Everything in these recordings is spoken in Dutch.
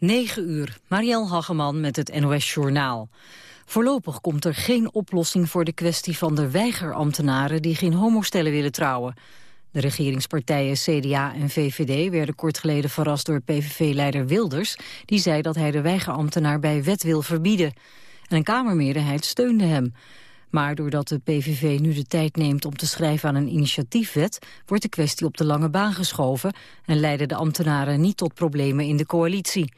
9 uur, Marielle Hageman met het NOS Journaal. Voorlopig komt er geen oplossing voor de kwestie van de weigerambtenaren die geen homostellen willen trouwen. De regeringspartijen CDA en VVD werden kort geleden verrast door PVV-leider Wilders... die zei dat hij de weigerambtenaar bij wet wil verbieden. En een Kamermeerderheid steunde hem. Maar doordat de PVV nu de tijd neemt om te schrijven aan een initiatiefwet... wordt de kwestie op de lange baan geschoven... en leiden de ambtenaren niet tot problemen in de coalitie.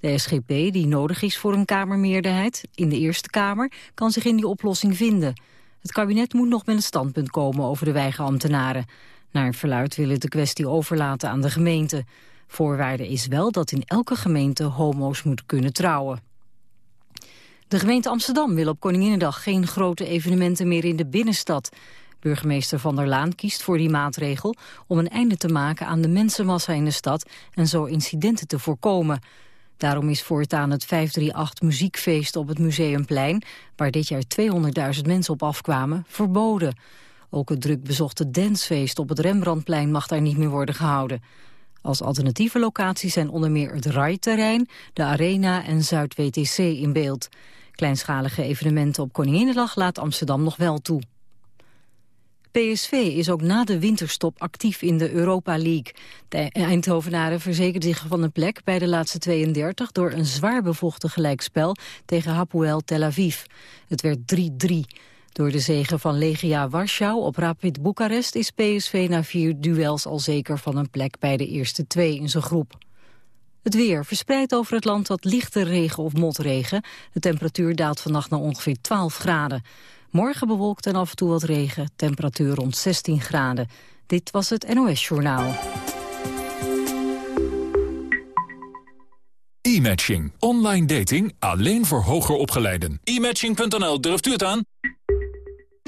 De SGP, die nodig is voor een Kamermeerderheid in de Eerste Kamer... kan zich in die oplossing vinden. Het kabinet moet nog met een standpunt komen over de weigerambtenaren. Naar verluid willen de kwestie overlaten aan de gemeente. Voorwaarde is wel dat in elke gemeente homo's moeten kunnen trouwen. De gemeente Amsterdam wil op Koninginnedag geen grote evenementen meer in de binnenstad. Burgemeester Van der Laan kiest voor die maatregel om een einde te maken aan de mensenmassa in de stad en zo incidenten te voorkomen. Daarom is voortaan het 538 muziekfeest op het Museumplein, waar dit jaar 200.000 mensen op afkwamen, verboden. Ook het druk bezochte dancefeest op het Rembrandtplein mag daar niet meer worden gehouden. Als alternatieve locaties zijn onder meer het RAI-terrein, de Arena en Zuid-WTC in beeld. Kleinschalige evenementen op Koninginnedag laat Amsterdam nog wel toe. PSV is ook na de winterstop actief in de Europa League. De Eindhovenaren verzekerden zich van een plek bij de laatste 32... door een zwaar bevochten gelijkspel tegen Hapoel Tel Aviv. Het werd 3-3. Door de zegen van Legia Warschau op Rapid Boekarest... is PSV na vier duels al zeker van een plek bij de eerste twee in zijn groep. Het weer verspreidt over het land wat lichte regen of motregen. De temperatuur daalt vannacht naar ongeveer 12 graden. Morgen bewolkt en af en toe wat regen. Temperatuur rond 16 graden. Dit was het NOS Journaal. E-matching. Online dating alleen voor hoger opgeleiden. E-matching.nl, durft u het aan?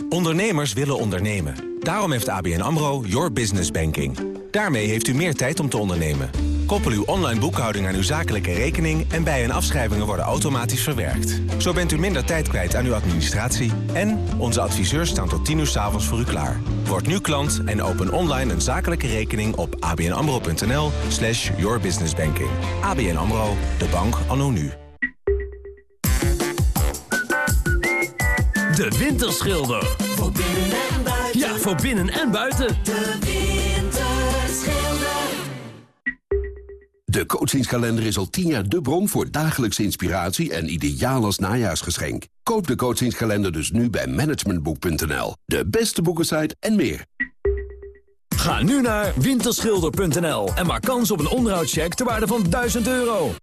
Ondernemers willen ondernemen. Daarom heeft ABN AMRO Your Business Banking. Daarmee heeft u meer tijd om te ondernemen. Koppel uw online boekhouding aan uw zakelijke rekening... en bij- en afschrijvingen worden automatisch verwerkt. Zo bent u minder tijd kwijt aan uw administratie... en onze adviseurs staan tot 10 uur s avonds voor u klaar. Word nu klant en open online een zakelijke rekening op abnamro.nl slash yourbusinessbanking. ABN AMRO, de bank anno nu. De Winterschilder. Voor binnen en buiten. Ja, voor binnen en buiten. De De coachingskalender is al tien jaar de bron voor dagelijkse inspiratie en ideaal als najaarsgeschenk. Koop de coachingskalender dus nu bij managementboek.nl. De beste boekensite en meer. Ga nu naar winterschilder.nl en maak kans op een onderhoudscheck ter waarde van 1000 euro.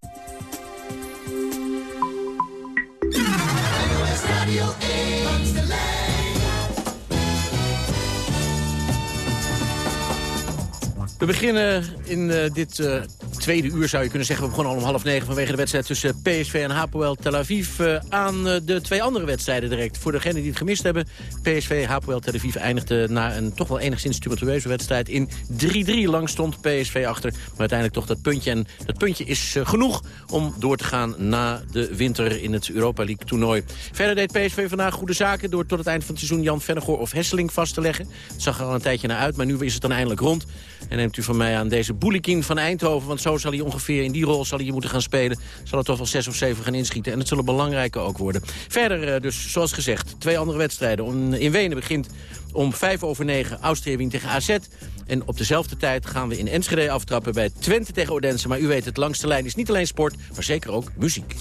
We beginnen in eh, dit eh, tweede uur, zou je kunnen zeggen. We begonnen al om half negen vanwege de wedstrijd tussen PSV en Hapoel Tel Aviv. eh, aan de twee andere wedstrijden direct. Voor degenen die het gemist hebben. PSV Hapoel Tel Aviv eindigde na een toch wel enigszins tumultueuze wedstrijd in 3-3. Lang stond PSV achter. Maar uiteindelijk toch dat puntje. En dat puntje is genoeg om door te gaan na de winter in het Europa League toernooi. Verder deed PSV vandaag goede zaken door tot het eind van het seizoen Jan Vennegoor of Hesseling vast te leggen. Het zag er al een tijdje naar uit, maar nu is het dan eindelijk rond. En neemt u van mij aan deze Boulikin van Eindhoven. Want zo zal hij ongeveer in die rol zal hij moeten gaan spelen. Zal er toch wel zes of zeven gaan inschieten. En het zullen belangrijke ook worden. Verder eh, dus, zoals gezegd, twee andere wedstrijden. In Wenen begint om vijf over negen Austria Wien tegen AZ. En op dezelfde tijd gaan we in Enschede aftrappen bij Twente tegen Odense. Maar u weet, het langste lijn is niet alleen sport, maar zeker ook muziek.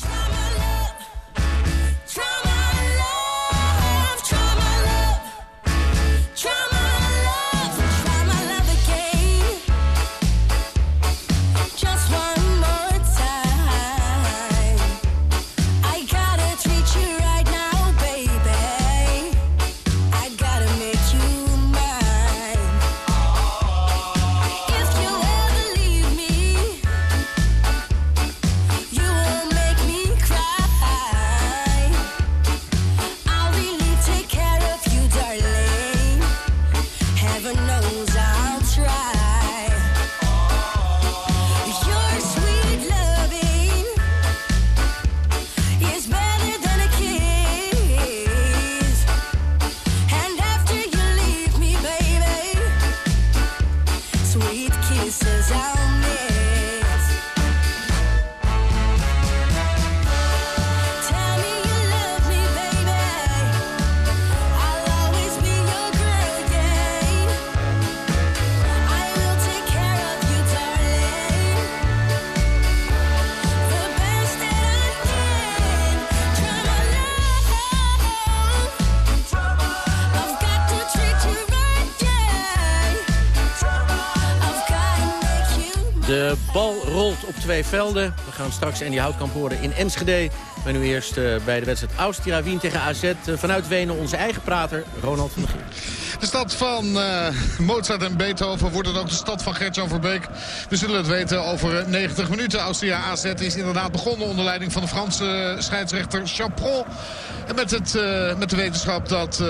Twee velden. We gaan straks Andy Houtkamp horen in Enschede. Maar nu eerst eh, bij de wedstrijd Austria Wien tegen AZ. Eh, vanuit Wenen onze eigen prater, Ronald van der Geer. De stad van eh, Mozart en Beethoven wordt het ook de stad van Gert-Jan Verbeek. We zullen het weten over 90 minuten. Austria AZ is inderdaad begonnen onder leiding van de Franse scheidsrechter Chapron. En met, het, met de wetenschap dat...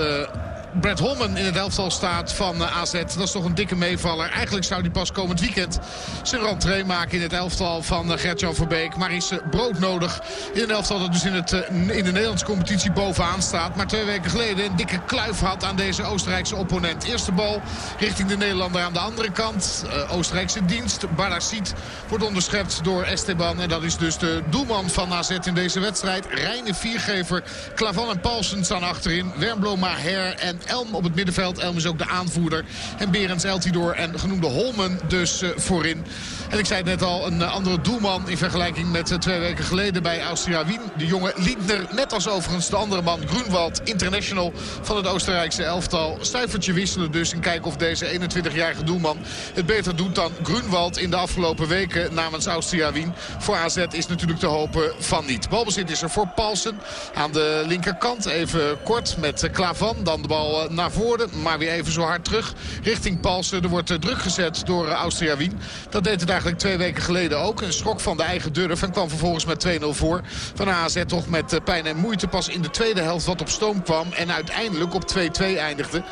Brad Holman in het elftal staat van eh, AZ. Dat is toch een dikke meevaller. Eigenlijk zou hij pas komend weekend zijn rentree maken in het elftal van eh, Gert-Jan Verbeek. Maar is eh, broodnodig in een elftal dat dus in, het, in de Nederlandse competitie bovenaan staat. Maar twee weken geleden een dikke kluif had aan deze Oostenrijkse opponent. Eerste bal richting de Nederlander aan de andere kant. Oostenrijkse dienst. Barasiet wordt onderschept door Esteban. En dat is dus de doelman van AZ in deze wedstrijd. Reine Viergever, Klavan en Paulsen staan achterin. Wernbloem, Maher en Elm op het middenveld. Elm is ook de aanvoerder. En Berends Eltidoor en genoemde Holmen dus eh, voorin. En ik zei het net al, een eh, andere doelman in vergelijking met eh, twee weken geleden bij Austria Wien. De jonge Lindner, net als overigens de andere man Grunwald, international van het Oostenrijkse elftal. Stuivertje wisselen dus en kijken of deze 21-jarige doelman het beter doet dan Grunwald in de afgelopen weken namens Austria Wien. Voor AZ is natuurlijk te hopen van niet. Balbezit is er voor Paulsen aan de linkerkant. Even kort met eh, Klavan. Dan de bal naar voren, maar weer even zo hard terug richting Paulsen. Er wordt druk gezet door Austria Wien. Dat deed het eigenlijk twee weken geleden ook. Een schok van de eigen durf en kwam vervolgens met 2-0 voor. Van AZ toch met eh, pijn en moeite pas in de tweede helft wat op stoom kwam. En uiteindelijk op 2-2 eindigde.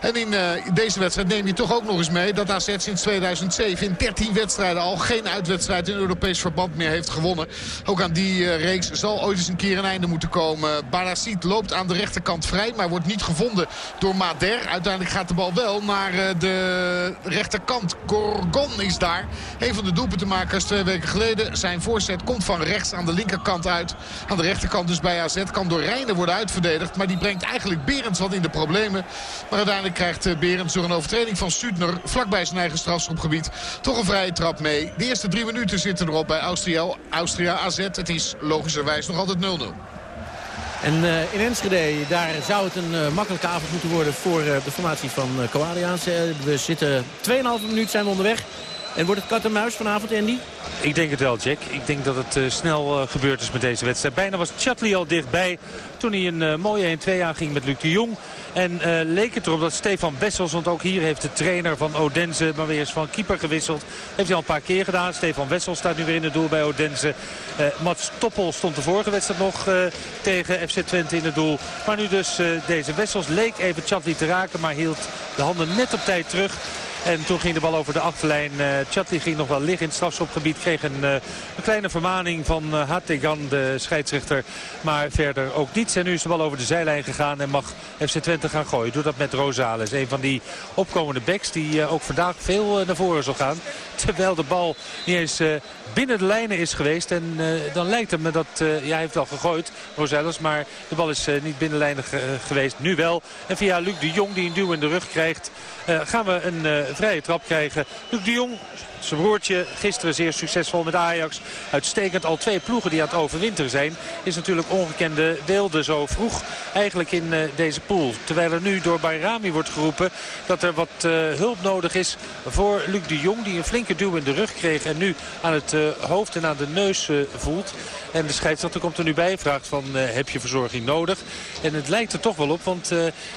En in eh, deze wedstrijd neem je toch ook nog eens mee dat AZ sinds 2007 in 13 wedstrijden al geen uitwedstrijd in Europees verband meer heeft gewonnen. Ook aan die eh, reeks zal ooit eens een keer een einde moeten komen. Barasiet loopt aan de rechterkant vrij, maar wordt niet gevonden door Mader. Uiteindelijk gaat de bal wel naar de rechterkant. Gorgon is daar. Een van de doelpuntenmakers twee weken geleden. Zijn voorzet komt van rechts aan de linkerkant uit. Aan de rechterkant dus bij AZ. Kan door Reijnen worden uitverdedigd. Maar die brengt eigenlijk Berends wat in de problemen. Maar uiteindelijk krijgt eh, Berends door een overtreding van Sudner... vlakbij zijn eigen strafschopgebied toch een vrije trap mee. De eerste drie minuten zitten erop bij Austria, Austria AZ. Het is logischerwijs nog altijd 0-0. En eh, in Enschede, daar zou het een eh, makkelijke avond moeten worden voor de formatie van uh, we zitten 2,5 minuut zijn we onderweg. En wordt het kat en muis vanavond, Andy? Ik denk het wel, Jack. Ik denk dat het eh, snel eh, gebeurd is met deze wedstrijd. Bijna was Chatley al dichtbij toen hij een eh, mooie 1-2 aanging met Luc de Jong. En leek het erop dat Stefan Wessels, want ook hier heeft de trainer van Odense maar weer eens van keeper gewisseld. Heeft hij al een paar keer gedaan. Stefan Wessels staat nu weer in het doel bij Odense. Mats Toppel stond de vorige wedstrijd nog tegen FC Twente in het doel. Maar nu dus deze Wessels leek even Chatley te raken, maar hield de handen net op tijd terug. En toen ging de bal over de achterlijn. Uh, Chatli ging nog wel liggen in het strafschopgebied. Kreeg een, uh, een kleine vermaning van uh, Hategan, de scheidsrechter. Maar verder ook niets. En nu is de bal over de zijlijn gegaan en mag FC Twente gaan gooien. Doet dat met Rosales. Een van die opkomende backs die ook vandaag veel naar voren zal gaan. Terwijl de bal niet eens binnen de lijnen is geweest. En dan lijkt het me dat, ja hij heeft wel gegooid, Rosales. Maar de bal is niet binnen lijnen geweest. Nu wel. En via Luc de Jong die een duw in de rug krijgt. gaan we een vrije trap krijgen. Luc de Jong zijn broertje gisteren zeer succesvol met Ajax. Uitstekend al twee ploegen die aan het overwinteren zijn. Is natuurlijk ongekende weelde zo vroeg eigenlijk in uh, deze pool. Terwijl er nu door Bayrami wordt geroepen dat er wat uh, hulp nodig is voor Luc de Jong. Die een flinke duw in de rug kreeg en nu aan het uh, hoofd en aan de neus voelt. En de scheidsrechter komt er nu bij vraagt van heb je verzorging nodig. En het lijkt er toch wel op want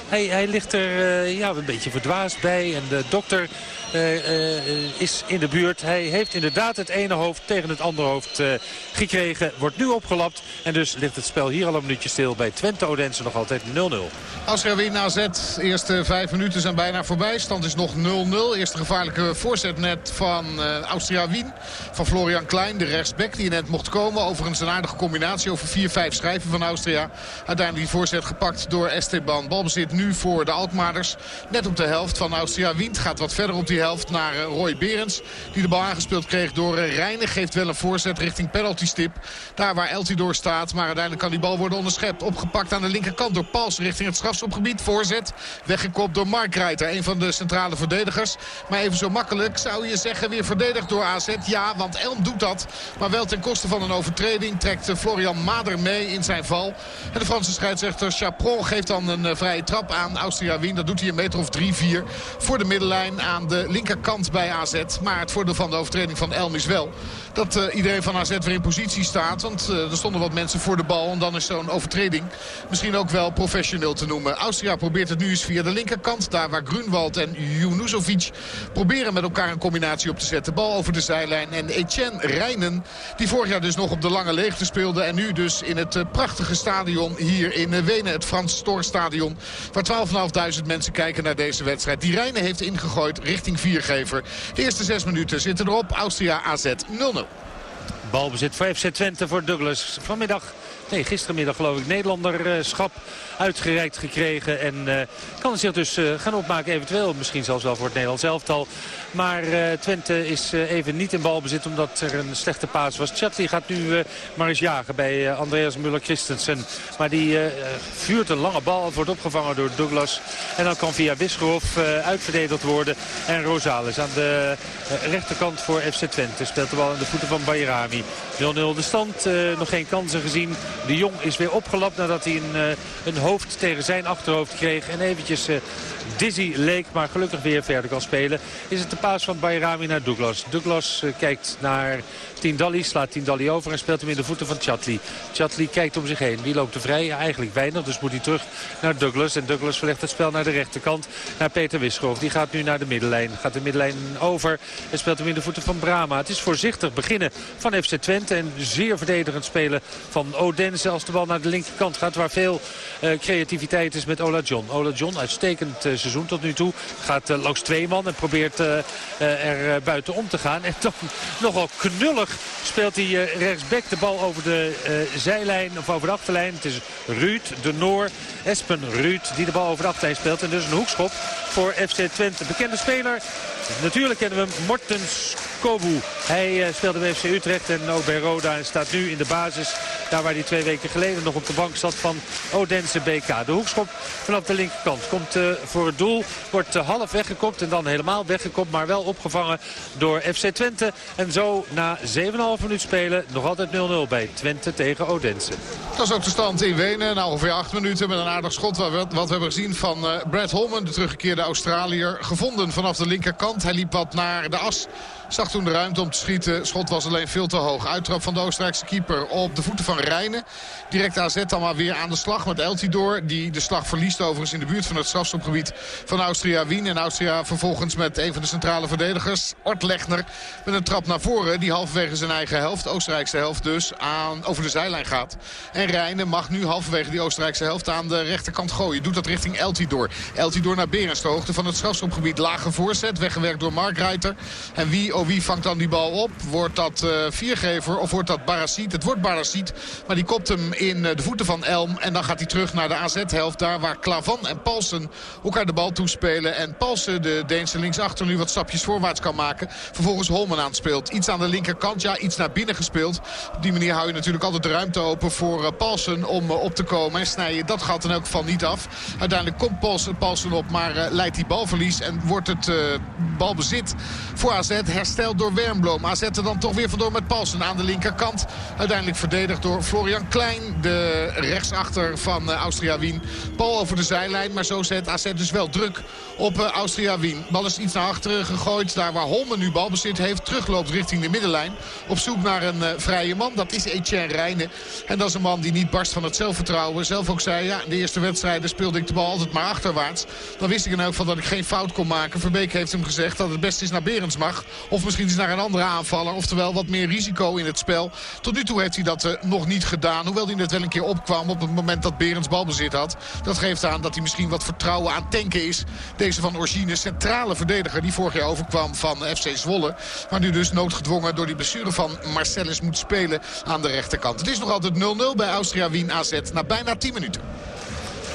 hij, hij ligt er ja, een beetje verdwaasd bij. En de dokter is in de buurt. Hij heeft inderdaad het ene hoofd tegen het andere hoofd gekregen. Wordt nu opgelapt. En dus ligt het spel hier al een minuutje stil bij Twente Odense nog altijd 0-0. Austria Wien AZ. Eerste vijf minuten zijn bijna voorbij. Stand is nog 0-0. Eerste gevaarlijke voorzet net van Austria Wien. Van Florian Klein, de rechtsback die net mocht komen. Overigens een aardige combinatie over 4-5 schrijven van Austria. Uiteindelijk die voorzet gepakt door Esteban. Balbezit nu voor de Alkmaarders. Net op de helft van Austria Wien. Gaat wat verder op die helft naar uh, Roy Berends. Die de bal aangespeeld kreeg door uh, Reijnen. Geeft wel een voorzet richting penalty stip. Daar waar Eltidoor staat. Maar uiteindelijk kan die bal worden onderschept. Opgepakt aan de linkerkant door Pals richting het strafschopgebied. Voorzet. Weggekopt door Mark Reiter. Een van de centrale verdedigers. Maar even zo makkelijk zou je zeggen weer verdedigd door AZ. Ja, want Elm doet dat. Maar wel ten koste van een overtreding trekt eh, Florian Mader mee in zijn val. En de Franse scheidsrechter Chapron geeft dan een eh, vrije trap aan Austria Wien. Dat doet hij een meter of 3-4 voor de middenlijn aan de linkerkant bij AZ. Maar het voordeel van de overtreding van Elm is wel dat uh, iedereen van AZ weer in positie staat. Want uh, er stonden wat mensen voor de bal. En dan is zo'n overtreding misschien ook wel professioneel te noemen. Austria probeert het nu eens via de linkerkant. Daar waar Grunwald en Junuzovic proberen met elkaar een combinatie op te zetten. Bal over de zijlijn. En Etienne Rijnen, die vorig jaar dus nog op de lange leegte speelde. En nu dus in het uh, prachtige stadion hier in Wenen. Het Frans Storstadion. Waar 12.500 mensen kijken naar deze wedstrijd. Die Rijnen heeft ingegooid richting viergever. De eerste zes minuten zitten erop. Austria AZ 0-0. Balbezit voor FC Twente voor Douglas. Vanmiddag, nee gistermiddag geloof ik, Nederlanderschap uitgereikt gekregen. En uh, kan zich dus uh, gaan opmaken eventueel. Misschien zelfs wel voor het Nederlands elftal. Maar uh, Twente is even niet in balbezit omdat er een slechte paas was. Chatli gaat nu maar eens jagen bij Andreas Muller-Christensen. Maar die vuurt een lange bal, wordt opgevangen door Douglas. En dan kan via Wisgerhof uitverdedigd worden. En Rosales aan de rechterkant voor FC Twente. Speelt de bal aan de voeten van Bayrami. 0-0 de stand, nog geen kansen gezien. De Jong is weer opgelapt nadat hij een, een hoofd tegen zijn achterhoofd kreeg. En eventjes dizzy leek, maar gelukkig weer verder kan spelen. Is het de paas van Bayrami naar Douglas. Douglas uh, kijkt naar Tindalli, slaat Tindalli over en speelt hem in de voeten van Chatli. Chatli kijkt om zich heen. Wie loopt er vrij? Eigenlijk weinig, dus moet hij terug naar Douglas. En Douglas verlegt het spel naar de rechterkant, naar Peter Wisgroof. Die gaat nu naar de middenlijn. Gaat de middenlijn over en speelt hem in de voeten van Brama. Het is voorzichtig beginnen van FC Twente en zeer verdedigend spelen van Odense als de bal naar de linkerkant gaat. Waar veel uh, creativiteit is met Ola John. Ola John, uitstekend uh, seizoen tot nu toe. Gaat langs twee man en probeert er buiten om te gaan. En dan nogal knullig speelt hij rechtsback de bal over de zijlijn of over de achterlijn. Het is Ruud de Noor, Espen Ruud die de bal over de achterlijn speelt. En dus een hoekschop voor FC Twente. Bekende speler. Natuurlijk kennen we hem, Mortens Kobu. Hij uh, speelde bij FC Utrecht en ook bij Roda en staat nu in de basis. Daar waar hij twee weken geleden nog op de bank zat van Odense BK. De hoekschop vanaf de linkerkant komt uh, voor het doel. Wordt uh, half weggekopt en dan helemaal weggekopt. Maar wel opgevangen door FC Twente. En zo na 7,5 minuut spelen nog altijd 0-0 bij Twente tegen Odense. Dat is ook de stand in Wenen. Na ongeveer 8 minuten met een aardig schot. Wat we, wat we hebben gezien van Brad Holman, de teruggekeerde Australiër. Gevonden vanaf de linkerkant. Hij liep wat naar de as. Zag toen de ruimte om te schieten. Schot was alleen veel te hoog. Uittrap van de Oostenrijkse keeper op de voeten van Rijnen. Direct AZ dan maar weer aan de slag met Eltidoor. Die de slag verliest overigens in de buurt van het strafstopgebied van Austria Wien. En Austria vervolgens met een van de centrale verdedigers, Ort Legner. Met een trap naar voren die halverwege zijn eigen helft, Oostenrijkse helft dus, aan, over de zijlijn gaat. En Rijnen mag nu halverwege die Oostenrijkse helft aan de rechterkant gooien. Doet dat richting Eltidoor. Eltidoor naar Berens, de hoogte van het strafstopgebied. Lage voorzet, weggewerkt door Mark Reiter. En wie oh, wie vangt dan die bal op? Wordt dat uh, viergever of wordt dat Barasiet? Het wordt Barasiet, maar die kopt hem in uh, de voeten van Elm. En dan gaat hij terug naar de AZ-helft. Daar waar Klavan en Palsen elkaar de bal toespelen. En Palsen, de Deense linksachter, nu wat stapjes voorwaarts kan maken. Vervolgens Holman aanspeelt. Iets aan de linkerkant, ja, iets naar binnen gespeeld. Op die manier hou je natuurlijk altijd de ruimte open voor uh, Palsen om op te komen. En snij je dat gat in elk geval niet af. Uiteindelijk komt Palsen, Palsen op, maar leidt die balverlies. En wordt het balbezit voor AZ door Wernbloem. AZ er dan toch weer vandoor met Paulsen aan de linkerkant. Uiteindelijk verdedigd door Florian Klein. De rechtsachter van uh, Austria Wien. Bal over de zijlijn. Maar zo zet AZ dus wel druk op uh, Austria Wien. Bal is iets naar achteren gegooid. Daar waar Holmen nu balbezit heeft. Terugloopt richting de middenlijn. Op zoek naar een uh, vrije man. Dat is Etienne Rijnen. En dat is een man die niet barst van het zelfvertrouwen. Zelf ook zei, ja, in de eerste wedstrijden speelde ik de bal altijd maar achterwaarts. Dan wist ik in elk geval dat ik geen fout kon maken. Verbeek heeft hem gezegd dat het best is naar Berends mag. Of misschien eens naar een andere aanvaller. Oftewel wat meer risico in het spel. Tot nu toe heeft hij dat uh, nog niet gedaan. Hoewel hij net wel een keer opkwam op het moment dat Berends balbezit had. Dat geeft aan dat hij misschien wat vertrouwen aan tanken is. Deze van Orgine, centrale verdediger die vorig jaar overkwam van FC Zwolle. Maar nu dus noodgedwongen door die blessure van Marcellus moet spelen aan de rechterkant. Het is nog altijd 0-0 bij Austria Wien AZ na bijna 10 minuten.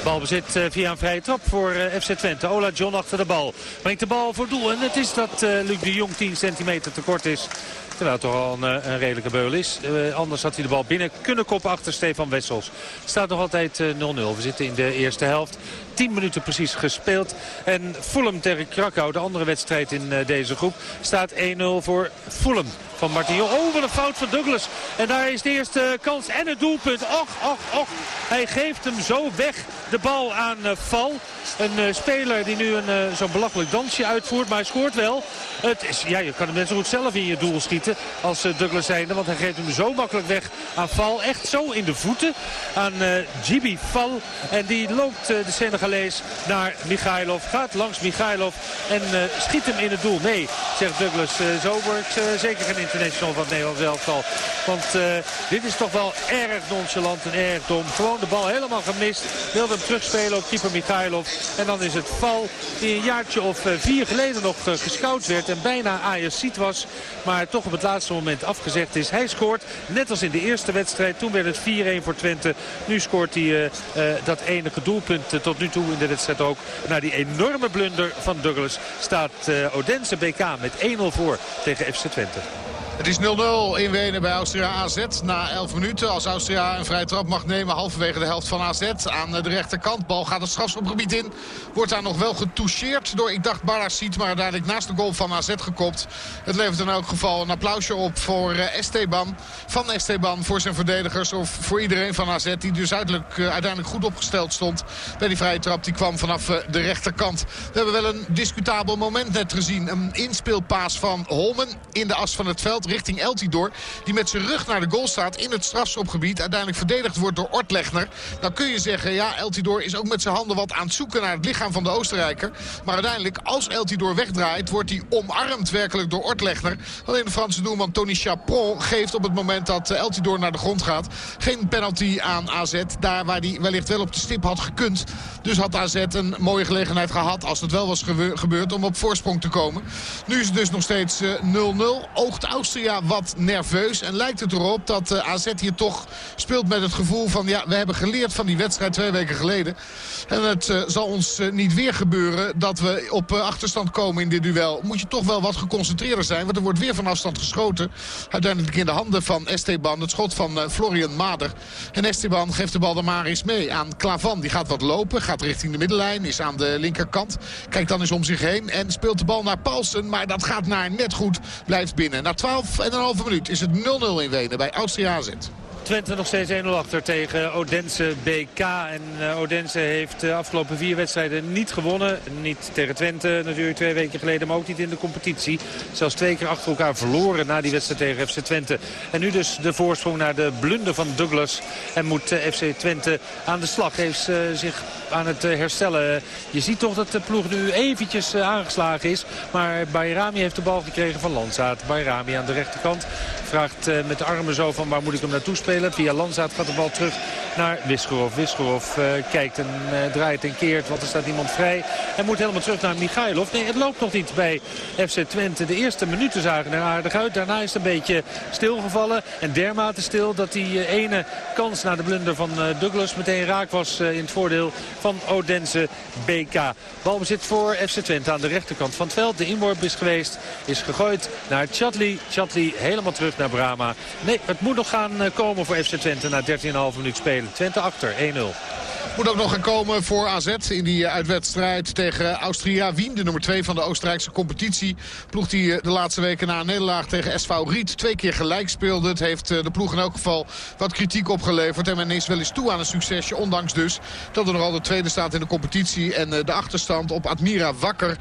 Balbezit eh, via een vrije trap voor eh, FC Twente. Ola John achter de bal. Brengt de bal voor doel. En het is dat eh, Luc de Jong 10 centimeter te kort is. Terwijl het toch al een, eh, een redelijke beul is. Eh, anders had hij de bal binnen kunnen koppen achter Stefan Wessels. Staat nog altijd eh, 0-0. We zitten in de eerste helft. 10 minuten precies gespeeld. En Fulham tegen Krakau, de andere wedstrijd in deze groep, staat 1-0 voor Fulham. Van Martin. Oh, wat een fout van Douglas. En daar is de eerste kans en het doelpunt. Och, och, och. Hij geeft hem zo weg. De bal aan Val. Een speler die nu een zo'n belachelijk dansje uitvoert. Maar hij scoort wel. Het is, ja, je kan hem net zo goed zelf in je doel schieten als eh, Douglas zijnde. Want hij geeft hem zo makkelijk weg aan Val. Echt zo in de voeten aan eh Gibi Val. En die loopt eh, de Senegalees naar Michailov. Gaat langs Michailov en eh, schiet hem in het doel. Nee, zegt Douglas. eh, zo wordt eh, zeker geen international van het Nederlands elftal. Want eh, dit is toch wel erg nonchalant en erg dom. Gewoon de bal helemaal gemist. Wilde hem terugspelen op keeper Michailov. En dan is het Val die een jaartje of eh, vier geleden nog eh, gescout werd. En bijna Ajaxiet was. Maar toch het laatste moment afgezegd is. Hij scoort net als in de eerste wedstrijd. Toen werd het 4-1 voor Twente. Nu scoort hij eh, eh, dat enige doelpunt eh, tot nu toe in de wedstrijd ook. Na die enorme blunder van Douglas staat Odense BK met 1-0 voor tegen FC Twente. Het is 0-0 in Wenen bij Austria AZ na 11 minuten. Als Austria een vrije trap mag nemen halverwege de helft van AZ aan de rechterkant. Bal gaat het strafschopgebied in. Wordt daar nog wel getoucheerd door, ik dacht, Barasiet. Maar uiteindelijk naast de goal van AZ gekopt. Het levert in elk geval een applausje op voor eh, Esteban. Van Esteban voor zijn verdedigers of voor iedereen van AZ. Die dus uiteindelijk, eh, uiteindelijk goed opgesteld stond bij die vrije trap. Die kwam vanaf eh, de rechterkant. We hebben wel een discutabel moment net gezien. Een inspeelpaas van Holmen in de as van het veld richting Eltidoor. Die met zijn rug naar de goal staat in het strafschopgebied. Uiteindelijk verdedigd wordt door Ortlegner. Dan kun je zeggen, ja, Eltidoor is ook met zijn handen wat aan het zoeken naar het lichaam van de Oostenrijker. Maar uiteindelijk, als Eltidoor wegdraait, wordt hij omarmd werkelijk door Ortlegner. Alleen de Franse doelman Tony Chapron geeft op het moment dat eh, Eltidoor naar de grond gaat... geen penalty aan AZ. Daar waar hij wellicht wel op de stip had gekund. Dus had AZ een mooie gelegenheid gehad, als het wel was gebeurd, om op voorsprong te komen. Nu is het dus nog steeds eh, 0-0. Oogt Austria wat nerveus. En lijkt het erop dat eh, AZ hier toch speelt met het gevoel van... ja, we hebben geleerd van die wedstrijd twee weken geleden. En het eh, zal ons eh, niet weer gebeuren dat we op achterstand komen in dit duel. Moet je toch wel wat geconcentreerder zijn. Want er wordt weer van afstand geschoten. Uiteindelijk in de handen van Esteban. Het schot van Florian Mader. En Esteban geeft de bal dan maar eens mee aan Klavan. Die gaat wat lopen. Gaat richting de middenlijn. Is aan de linkerkant. Kijkt dan eens om zich heen. En speelt de bal naar Paulsen. Maar dat gaat naar net goed. Blijft binnen. Na 12 en een halve minuut is het 0-0 in Wenen bij Austria AZ. Twente nog steeds 1-0 achter tegen Odense BK. En eh, Odense heeft de afgelopen vier wedstrijden niet gewonnen. Niet tegen Twente natuurlijk twee weken geleden, maar ook niet in de competitie. Zelfs twee keer achter elkaar verloren na die wedstrijd tegen FC Twente. En nu dus de voorsprong naar de blunder van Douglas. En moet eh, FC Twente aan de slag. Heeft zich aan het eh, herstellen. Je ziet toch dat de ploeg nu eventjes aangeslagen is. Maar Bayrami heeft de bal gekregen van Landzaat. Bayrami aan de rechterkant vraagt met de armen zo van waar moet ik hem naartoe spelen. Via Landzaat gaat de bal terug naar Wisgerov. Wisgerov eh, kijkt en eh, draait en keert, want er staat iemand vrij. En moet helemaal terug naar Michailov. Nee, het loopt nog niet bij FC Twente. De eerste minuten zagen er aardig uit. Daarna is het een beetje stilgevallen. En dermate stil dat die eh, ene kans naar de blunder van Douglas meteen raak was in het voordeel van Odense BK. Balbezit voor FC Twente aan de rechterkant van het veld. De inworp is geweest, is gegooid naar Chatli. Chatli helemaal terug naar Brama. Nee, het moet nog gaan komen voor FC Twente na 13,5 minuut spelen. Twente achter, 1-0. Moet ook nog gaan komen voor AZ in die uitwedstrijd tegen Austria Wien. De nummer 2 van de Oostenrijkse competitie. Ploeg die eh, de laatste weken na een nederlaag tegen SV Riet twee keer gelijk speelde. Het heeft eh, de ploeg in elk geval wat kritiek opgeleverd. En men is wel eens toe aan een succesje. Ondanks dus dat er nog altijd tweede staat in de competitie. En eh, de achterstand op Admira Wakker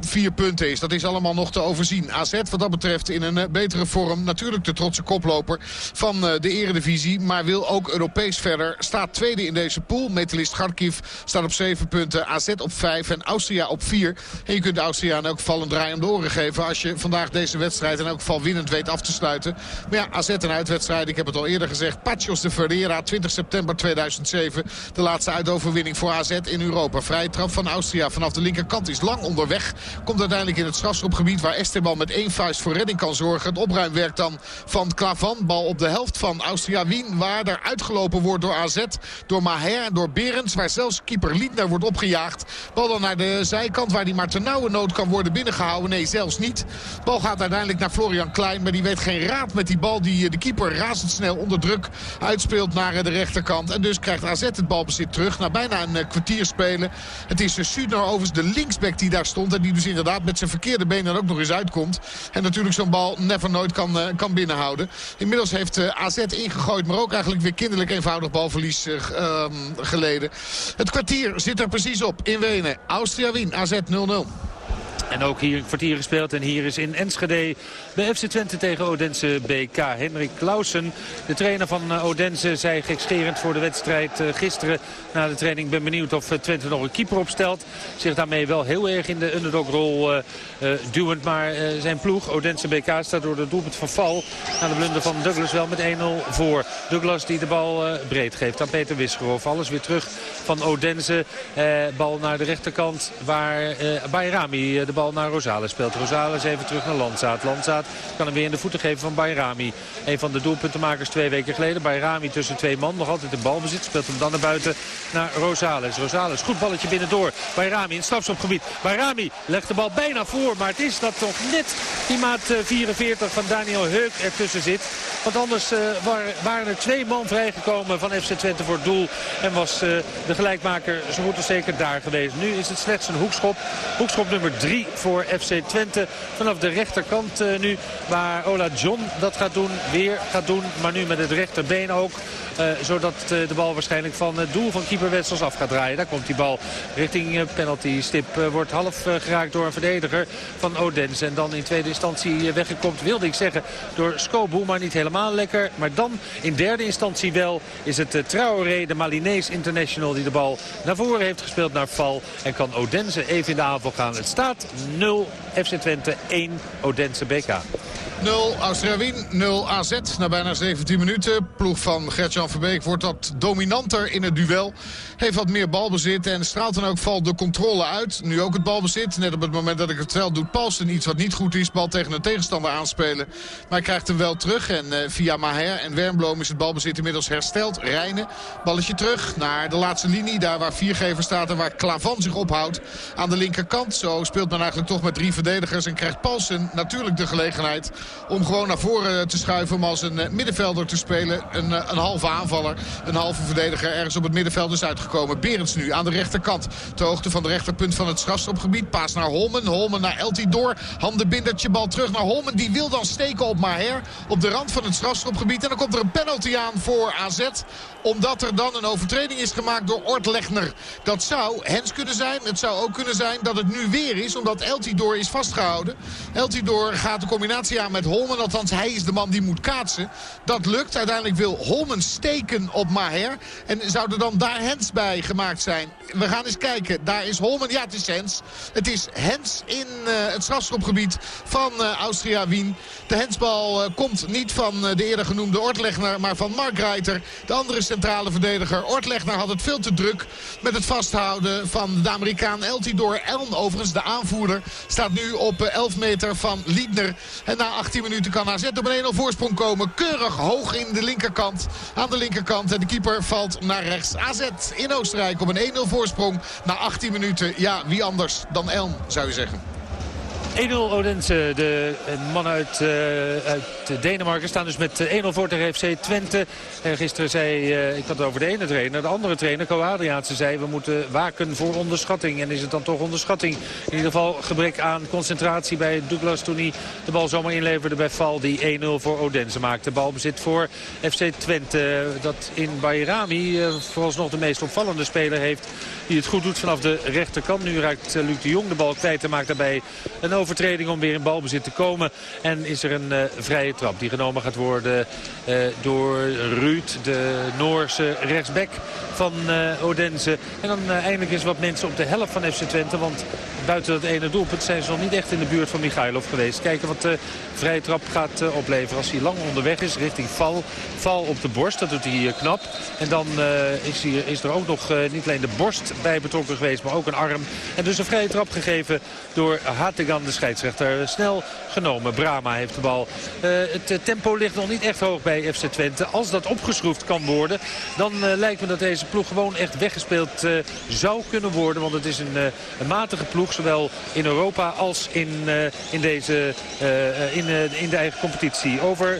vier punten is. Dat is allemaal nog te overzien. AZ wat dat betreft in een betere vorm. Natuurlijk de trotse koploper van de eredivisie. Maar wil ook Europees verder. Staat tweede in deze pool. Metalist Kharkiv staat op 7 punten. AZ op 5 en Austria op 4. En je kunt Austria in elk geval een draai om de oren geven... als je vandaag deze wedstrijd in elk geval winnend weet af te sluiten. Maar ja, AZ een uitwedstrijd. Ik heb het al eerder gezegd. Pachos de Ferreira, 20 september 2007. De laatste uitoverwinning voor AZ in Europa. Vrije trap van Austria vanaf de linkerkant is lang onderweg. Komt uiteindelijk in het strafschopgebied waar Esteban met één vuist voor redding kan zorgen. Het opruimwerk dan van Klavan. Bal op de helft van Austria Wien. Waar er uitgelopen wordt door AZ, door Maher en door Berends. Waar zelfs keeper Liedner wordt opgejaagd. Bal dan naar de zijkant waar die maar nood kan worden binnengehouden. Nee, zelfs niet. Bal gaat uiteindelijk naar Florian Klein. Maar die weet geen raad met die bal die de keeper razendsnel onder druk uitspeelt naar de rechterkant. En dus krijgt AZ het balbezit terug. Na bijna een kwartier spelen. Het is Sudner overigens de linksback die daar stond. En die dus inderdaad met zijn verkeerde been er ook nog eens uitkomt. En natuurlijk zo'n bal never nooit kan, kan binnenhouden. Inmiddels heeft AZ ingegooid. Maar ook eigenlijk weer kinderlijk eenvoudig balverlies uh, Het kwartier zit er precies op in Wenen. Austria Wien, AZ 0-0. En ook hier een kwartier gespeeld. En hier is in Enschede bij FC Twente tegen Odense BK. Henrik Clausen, de trainer van Odense, zei gekscherend voor de wedstrijd gisteren na de training. Ben benieuwd of Twente nog een keeper opstelt. Zich daarmee wel heel erg in de underdogrol uh, duwend. Maar zijn ploeg, Odense BK, staat door de doelpunt van Val. Na de blunder van Douglas wel met 1-0 voor. Douglas die de bal breed geeft aan Peter Wisgerhoff. Alles weer terug van Odense. bal naar de rechterkant waar Bayrami de bal naar Rosales speelt. Rosales even terug naar Landzaat. Landzaat kan hem weer in de voeten geven van Bayrami. Een van de doelpuntenmakers twee weken geleden. Bayrami tussen twee man. Nog altijd in balbezit. Speelt hem dan naar buiten naar Rosales. Rosales, goed balletje binnendoor. Bayrami in strafschopgebied. Bayrami legt de bal bijna voor. Maar het is dat toch net die maat 44 van Daniel Heuk ertussen zit. Want anders uh, waren er twee man vrijgekomen van FC Twente voor het doel. En was uh, de gelijkmaker zo goed als zeker daar geweest. Nu is het slechts een hoekschop. Hoekschop nummer 3 voor FC Twente. Vanaf de rechterkant uh, nu. Waar Ola John dat gaat doen. Weer gaat doen. Maar nu met het rechterbeen ook. Uh, zodat uh, de bal waarschijnlijk van het doel van keeper Wessels af gaat draaien. Daar komt die bal richting uh, penalty stip. wordt half geraakt door een verdediger van Odense. En dan in tweede instantie weggekomt, wilde ik zeggen, door Skobu. Maar niet helemaal lekker. Maar dan in derde instantie wel is het Traoré, de Malinese international, de bal naar voren heeft gespeeld naar Val. En kan Odense even in de aanval gaan. Het staat 0 FC Twente 1 Odense BK. 0 Austria Wien, 0 AZ. Na bijna 17 minuten. Ploeg van Gertjan Verbeek wordt dat dominanter in het duel. Heeft wat meer balbezit en straalt dan ook valt de controle uit. Nu ook het balbezit. Net op het moment dat ik het tel doet Paulsen iets wat niet goed is. Bal tegen een tegenstander aanspelen. Maar hij krijgt hem wel terug. En uh, via Maher en Wernbloem is het balbezit inmiddels hersteld. Rijnen, balletje terug naar de laatste linie. Daar waar Viergever staat en waar Klavan zich ophoudt. Aan de linkerkant. Zo speelt men eigenlijk toch met drie verdedigers. En krijgt Paulsen natuurlijk de gelegenheid om gewoon naar voren te schuiven. Om als een middenvelder te spelen. Een, een halve aanvaller. Een halve verdediger ergens op het middenveld is uitgekomen. Berends nu aan de rechterkant. Ter hoogte van de rechterpunt van het strafstopgebied. Paas naar Holmen. Holmen naar Eltidoor. Handenbindertje bal terug naar Holmen. Die wil dan steken op Maher. Op de rand van het strafstopgebied. En dan komt er een penalty aan voor AZ. Omdat er dan een overtreding is gemaakt door Ortlegner. Dat zou Hens kunnen zijn. Het zou ook kunnen zijn dat het nu weer is. Omdat Eltidoor is vastgehouden. Eltidoor gaat de combinatie aan met Holmen. Althans, hij is de man die moet kaatsen. Dat lukt. Uiteindelijk wil Holmen steken op Maher. En zou er dan daar Hens bij gemaakt zijn. We gaan eens kijken. Daar is Holmen. Ja, het is Hens. Het is Hens in uh, het strafschopgebied van uh, Austria Wien. De hensbal uh, komt niet van de eerder genoemde Ortlegner, maar van Mark Reiter. De andere centrale verdediger. Ortlegner had het veel te druk met het vasthouden van de Amerikaan Eltidoor Elm. Overigens de aanvoerder staat nu op 11 meter van Liedner. En na 18 minuten kan AZ op een 1-0 voorsprong komen. Keurig hoog in de linkerkant. Aan de linkerkant. En de keeper valt naar rechts. AZ in Oostenrijk op een 1-0 voorsprong na 18 minuten. Ja, wie anders dan Elm, zou je zeggen. 1-0 Odense, de man uit, uh, uit Denemarken, staan dus met 1-0 voor tegen FC Twente. En gisteren zei, ik had het over de ene trainer, de andere trainer, Co Adriaanse, zei we moeten waken voor onderschatting. En is het dan toch onderschatting? In ieder geval gebrek aan concentratie bij Douglas toen hij de bal zomaar inleverde bij Val. Die 1-0 voor Odense maakte. Balbezit voor FC Twente, dat in Bayrami vooralsnog de meest opvallende speler heeft. Die het goed doet vanaf de rechterkant. Nu raakt Luc de Jong de bal kwijt en maakt daarbij een overtreding om weer in balbezit te komen. En is er een uh, vrije trap die genomen gaat worden uh, door Ruud, de Noorse rechtsback van Odense. En dan eindelijk is wat mensen op de helft van FC Twente. Want buiten dat ene doelpunt zijn ze nog niet echt in de buurt van Michailov geweest. Kijken wat de vrije trap gaat opleveren. Als hij lang onderweg is richting val. Val op de borst, dat doet hij knap. En dan is, hier, is er ook nog niet alleen de borst bij betrokken geweest, maar ook een arm. En dus een vrije trap gegeven door Hategan, de scheidsrechter snel genomen. Brama heeft de bal. Eh, het eh, tempo ligt nog niet echt hoog bij FC Twente. Als dat opgeschroefd kan worden, dan eh, lijkt me dat deze ploeg gewoon echt weggespeeld zou kunnen worden. Want het is een, een matige ploeg, zowel in Europa als in, in, deze, in, in de eigen competitie. Over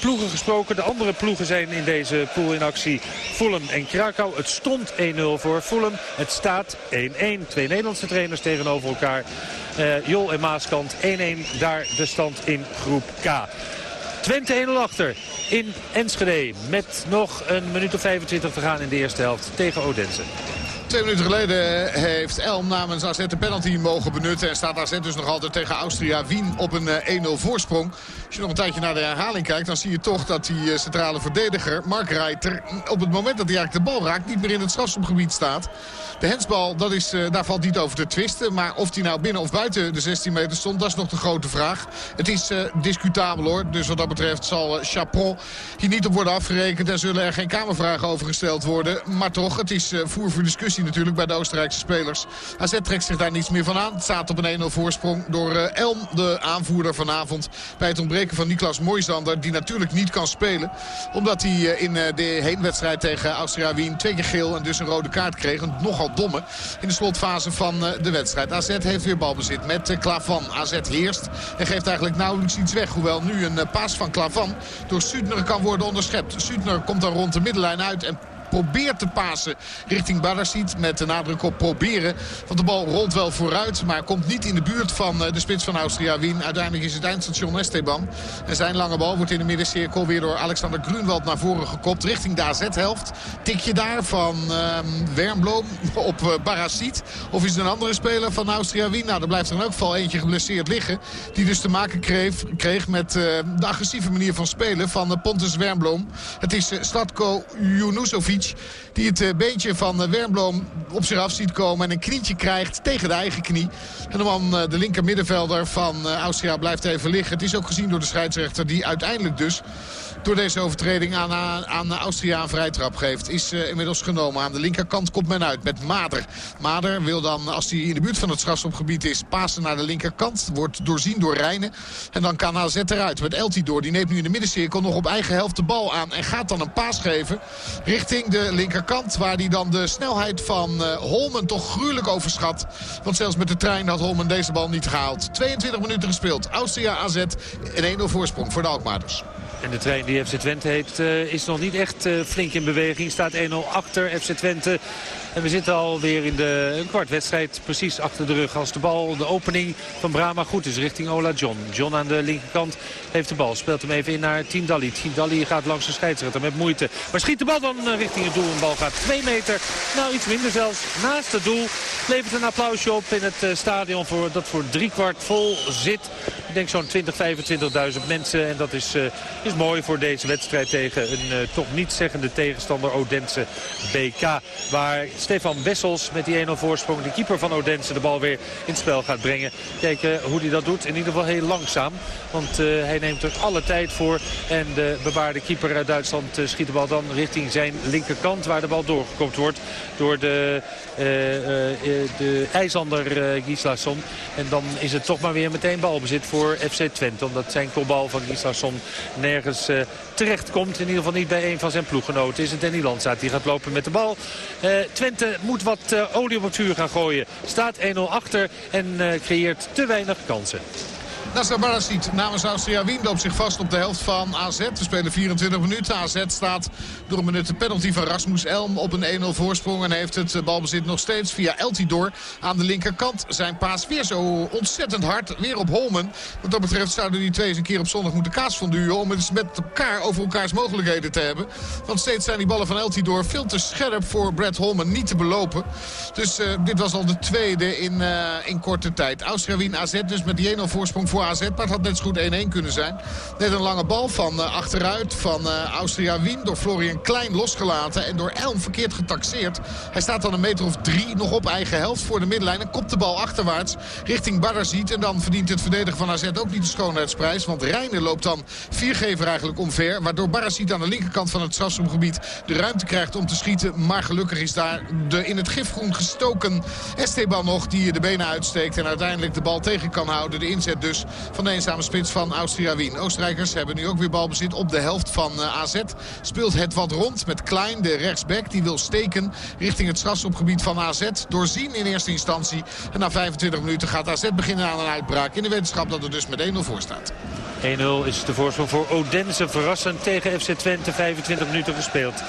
ploegen gesproken, de andere ploegen zijn in deze pool in actie. Fulham en Krakau. Het stond 1-0 voor Fulham. Het staat 1-1. Twee Nederlandse trainers tegenover elkaar. Eh, Jol en Maaskant 1-1. Daar de stand in groep K. Twente 1-0 achter in Enschede. Met nog een minuut of 25 te gaan in de eerste helft tegen Odense. Twee minuten geleden heeft Elm namens AZ de penalty mogen benutten. En staat AZ dus nog altijd tegen Austria Wien op een eh, 1-0 voorsprong. Als je nog een tijdje naar de herhaling kijkt... dan zie je toch dat die eh, centrale verdediger, Mark Reiter... op het moment dat hij eigenlijk de bal raakt... niet meer in het strafschopgebied staat. De hensbal, dat is, eh, daar valt niet over te twisten. Maar of hij nou binnen of buiten de 16 meter stond... dat is nog de grote vraag. Het is eh, discutabel hoor. Dus wat dat betreft zal Chapron hier niet op worden afgerekend. En zullen er geen kamervragen over gesteld worden. Maar toch, het is voer voor discussie natuurlijk bij de Oostenrijkse spelers. AZ trekt zich daar niets meer van aan. Het staat op een 1-0 voorsprong door Elm, de aanvoerder vanavond. Bij het ontbreken van Niklas Moisander, die natuurlijk niet kan spelen. Omdat hij eh, in eh, de heenwedstrijd tegen Austria Wien twee keer geel en dus een rode kaart kreeg. Een nogal domme in de slotfase van eh, de wedstrijd. AZ heeft weer balbezit met Klavan. AZ heerst en geeft eigenlijk nauwelijks iets weg. Hoewel nu een paas van Klavan door Sudner kan worden onderschept. Sudner komt dan rond de middenlijn uit en probeert te pasen richting Badarsit. Met de nadruk op proberen. Want de bal rolt wel vooruit. Maar komt niet in de buurt van eh, de spits van Austria Wien. Uiteindelijk is het eindstation Esteban. En zijn lange bal wordt in de middencirkel weer door Alexander Grunwald naar voren gekopt. Richting de AZ-helft. Tikje daar van Wernbloem op uh, Barasit. Of is het een andere speler van Austria Wien? Nou, er blijft er in elk geval eentje geblesseerd liggen. Die dus te maken kreeg, kreeg met eh, de agressieve manier van spelen van uh, Pontus Wernbloem. Het is uh, Slatko Junusovic die het uh, beentje van uh, Wernbloem op zich af ziet komen. En een knietje krijgt tegen de eigen knie. En de man, uh, de linker middenvelder van Austria blijft even liggen. Het is ook gezien door de scheidsrechter die uiteindelijk dus door deze overtreding aan, aan Austria een vrijtrap geeft. Is uh, inmiddels genomen. Aan de linkerkant komt men uit met Mader. Mader wil dan, als hij in de buurt van het strafschopgebied is, pasen naar de linkerkant. Wordt doorzien door Rijnen. En dan kan AZ eruit met Eltidoor. Die neemt nu in de middencirkel nog op eigen helft de bal aan. En gaat dan een paas geven richting de linkerkant. Waar hij dan de snelheid van uh, Holmen toch gruwelijk overschat. Want zelfs met de trein had Holmen deze bal niet gehaald. 22 minuten gespeeld. Austria AZ in 1-0 voorsprong voor de Alkmaarders. En de trein die FC Twente heeft uh, is nog niet echt uh, flink in beweging. Staat 1-0 achter FC Twente. En we zitten alweer in de een kwart wedstrijd precies achter de rug. Als de bal, de opening van Brama goed is richting Ola John. John aan de linkerkant heeft de bal. Speelt hem even in naar Tindalli. Tindalli gaat langs de scheidsrechter met moeite. Maar schiet de bal dan uh, richting het doel. Een bal gaat twee meter, nou iets minder zelfs, naast het doel. Levert een applausje op in het stadion voor, dat voor driekwart vol zit. Ik denk zo'n 20, 25.000 mensen. En dat is, uh, is mooi voor deze wedstrijd tegen een toch niet zeggende tegenstander Odense BK. Waar Stefan Wessels met die 1-0 voorsprong, de keeper van Odense, de bal weer in het spel gaat brengen. Kijken hoe hij dat doet. In ieder geval heel langzaam. Want uh, hij neemt er alle tijd voor. En de bewaarde keeper uit Duitsland schiet de bal dan richting zijn linkerkant. Waar de bal doorgekopt wordt door de, de IJsander Gislason. En dan is het toch maar weer meteen balbezit voor FC Twente. Omdat zijn kopbal van Gislason nergens uh, terecht komt. In ieder geval niet bij een van zijn ploeggenoten. Is het Danny Landzaat die gaat lopen met de bal. Uh, Twente moet wat uh, olie op het vuur gaan gooien. Staat 1-0 achter en creëert te weinig kansen. Nasser Barasic namens Austria Wien loopt zich vast op de helft van AZ. We spelen 24 minuten. AZ staat door een minuut de penalty van Rasmus Elm op een 1-0 voorsprong. En heeft het balbezit nog steeds via Eltidoor aan de linkerkant. Zijn paas weer zo ontzettend hard. Weer op Holmen. Wat dat betreft zouden die twee eens een keer op zondag moeten kaasfonduren. Om het met elkaar over elkaars mogelijkheden te hebben. Want steeds zijn die ballen van Eltidoor veel te scherp voor Brad Holmen niet te belopen. Dus uh, dit was al de tweede in, uh, in korte tijd. Austria Wien AZ dus met die 1-0 voorsprong voor voor AZ. Maar het had net zo goed 1-1 kunnen zijn. Net een lange bal van uh, achteruit van uh, Austria Wien. Door Florian Klein losgelaten. En door Elm verkeerd getaxeerd. Hij staat dan een meter of drie nog op eigen helft voor de middenlijn. En kopt de bal achterwaarts richting Barazit. En dan verdient het verdedigen van AZ ook niet de schoonheidsprijs. Want Reine loopt dan viergever eigenlijk omver. Waardoor Barazit aan de linkerkant van het strafschopgebied de ruimte krijgt om te schieten. Maar gelukkig is daar de in het gifgroen gestoken Esteban nog die de benen uitsteekt. En uiteindelijk de bal tegen kan houden. De inzet dus van de eenzame spits van Austria Wien. Oostenrijkers hebben nu ook weer balbezit op de helft van uh, AZ. Speelt het wat rond met Klein, de rechtsback. Die wil steken richting het strafschopgebied van AZ. Doorzien in eerste instantie. En na 25 minuten gaat AZ beginnen aan een uitbraak. In de wetenschap dat er dus met 1-0 voor staat. 1-0 is de voorsprong voor Odense. Verrassend tegen FC Twente. 25 minuten gespeeld.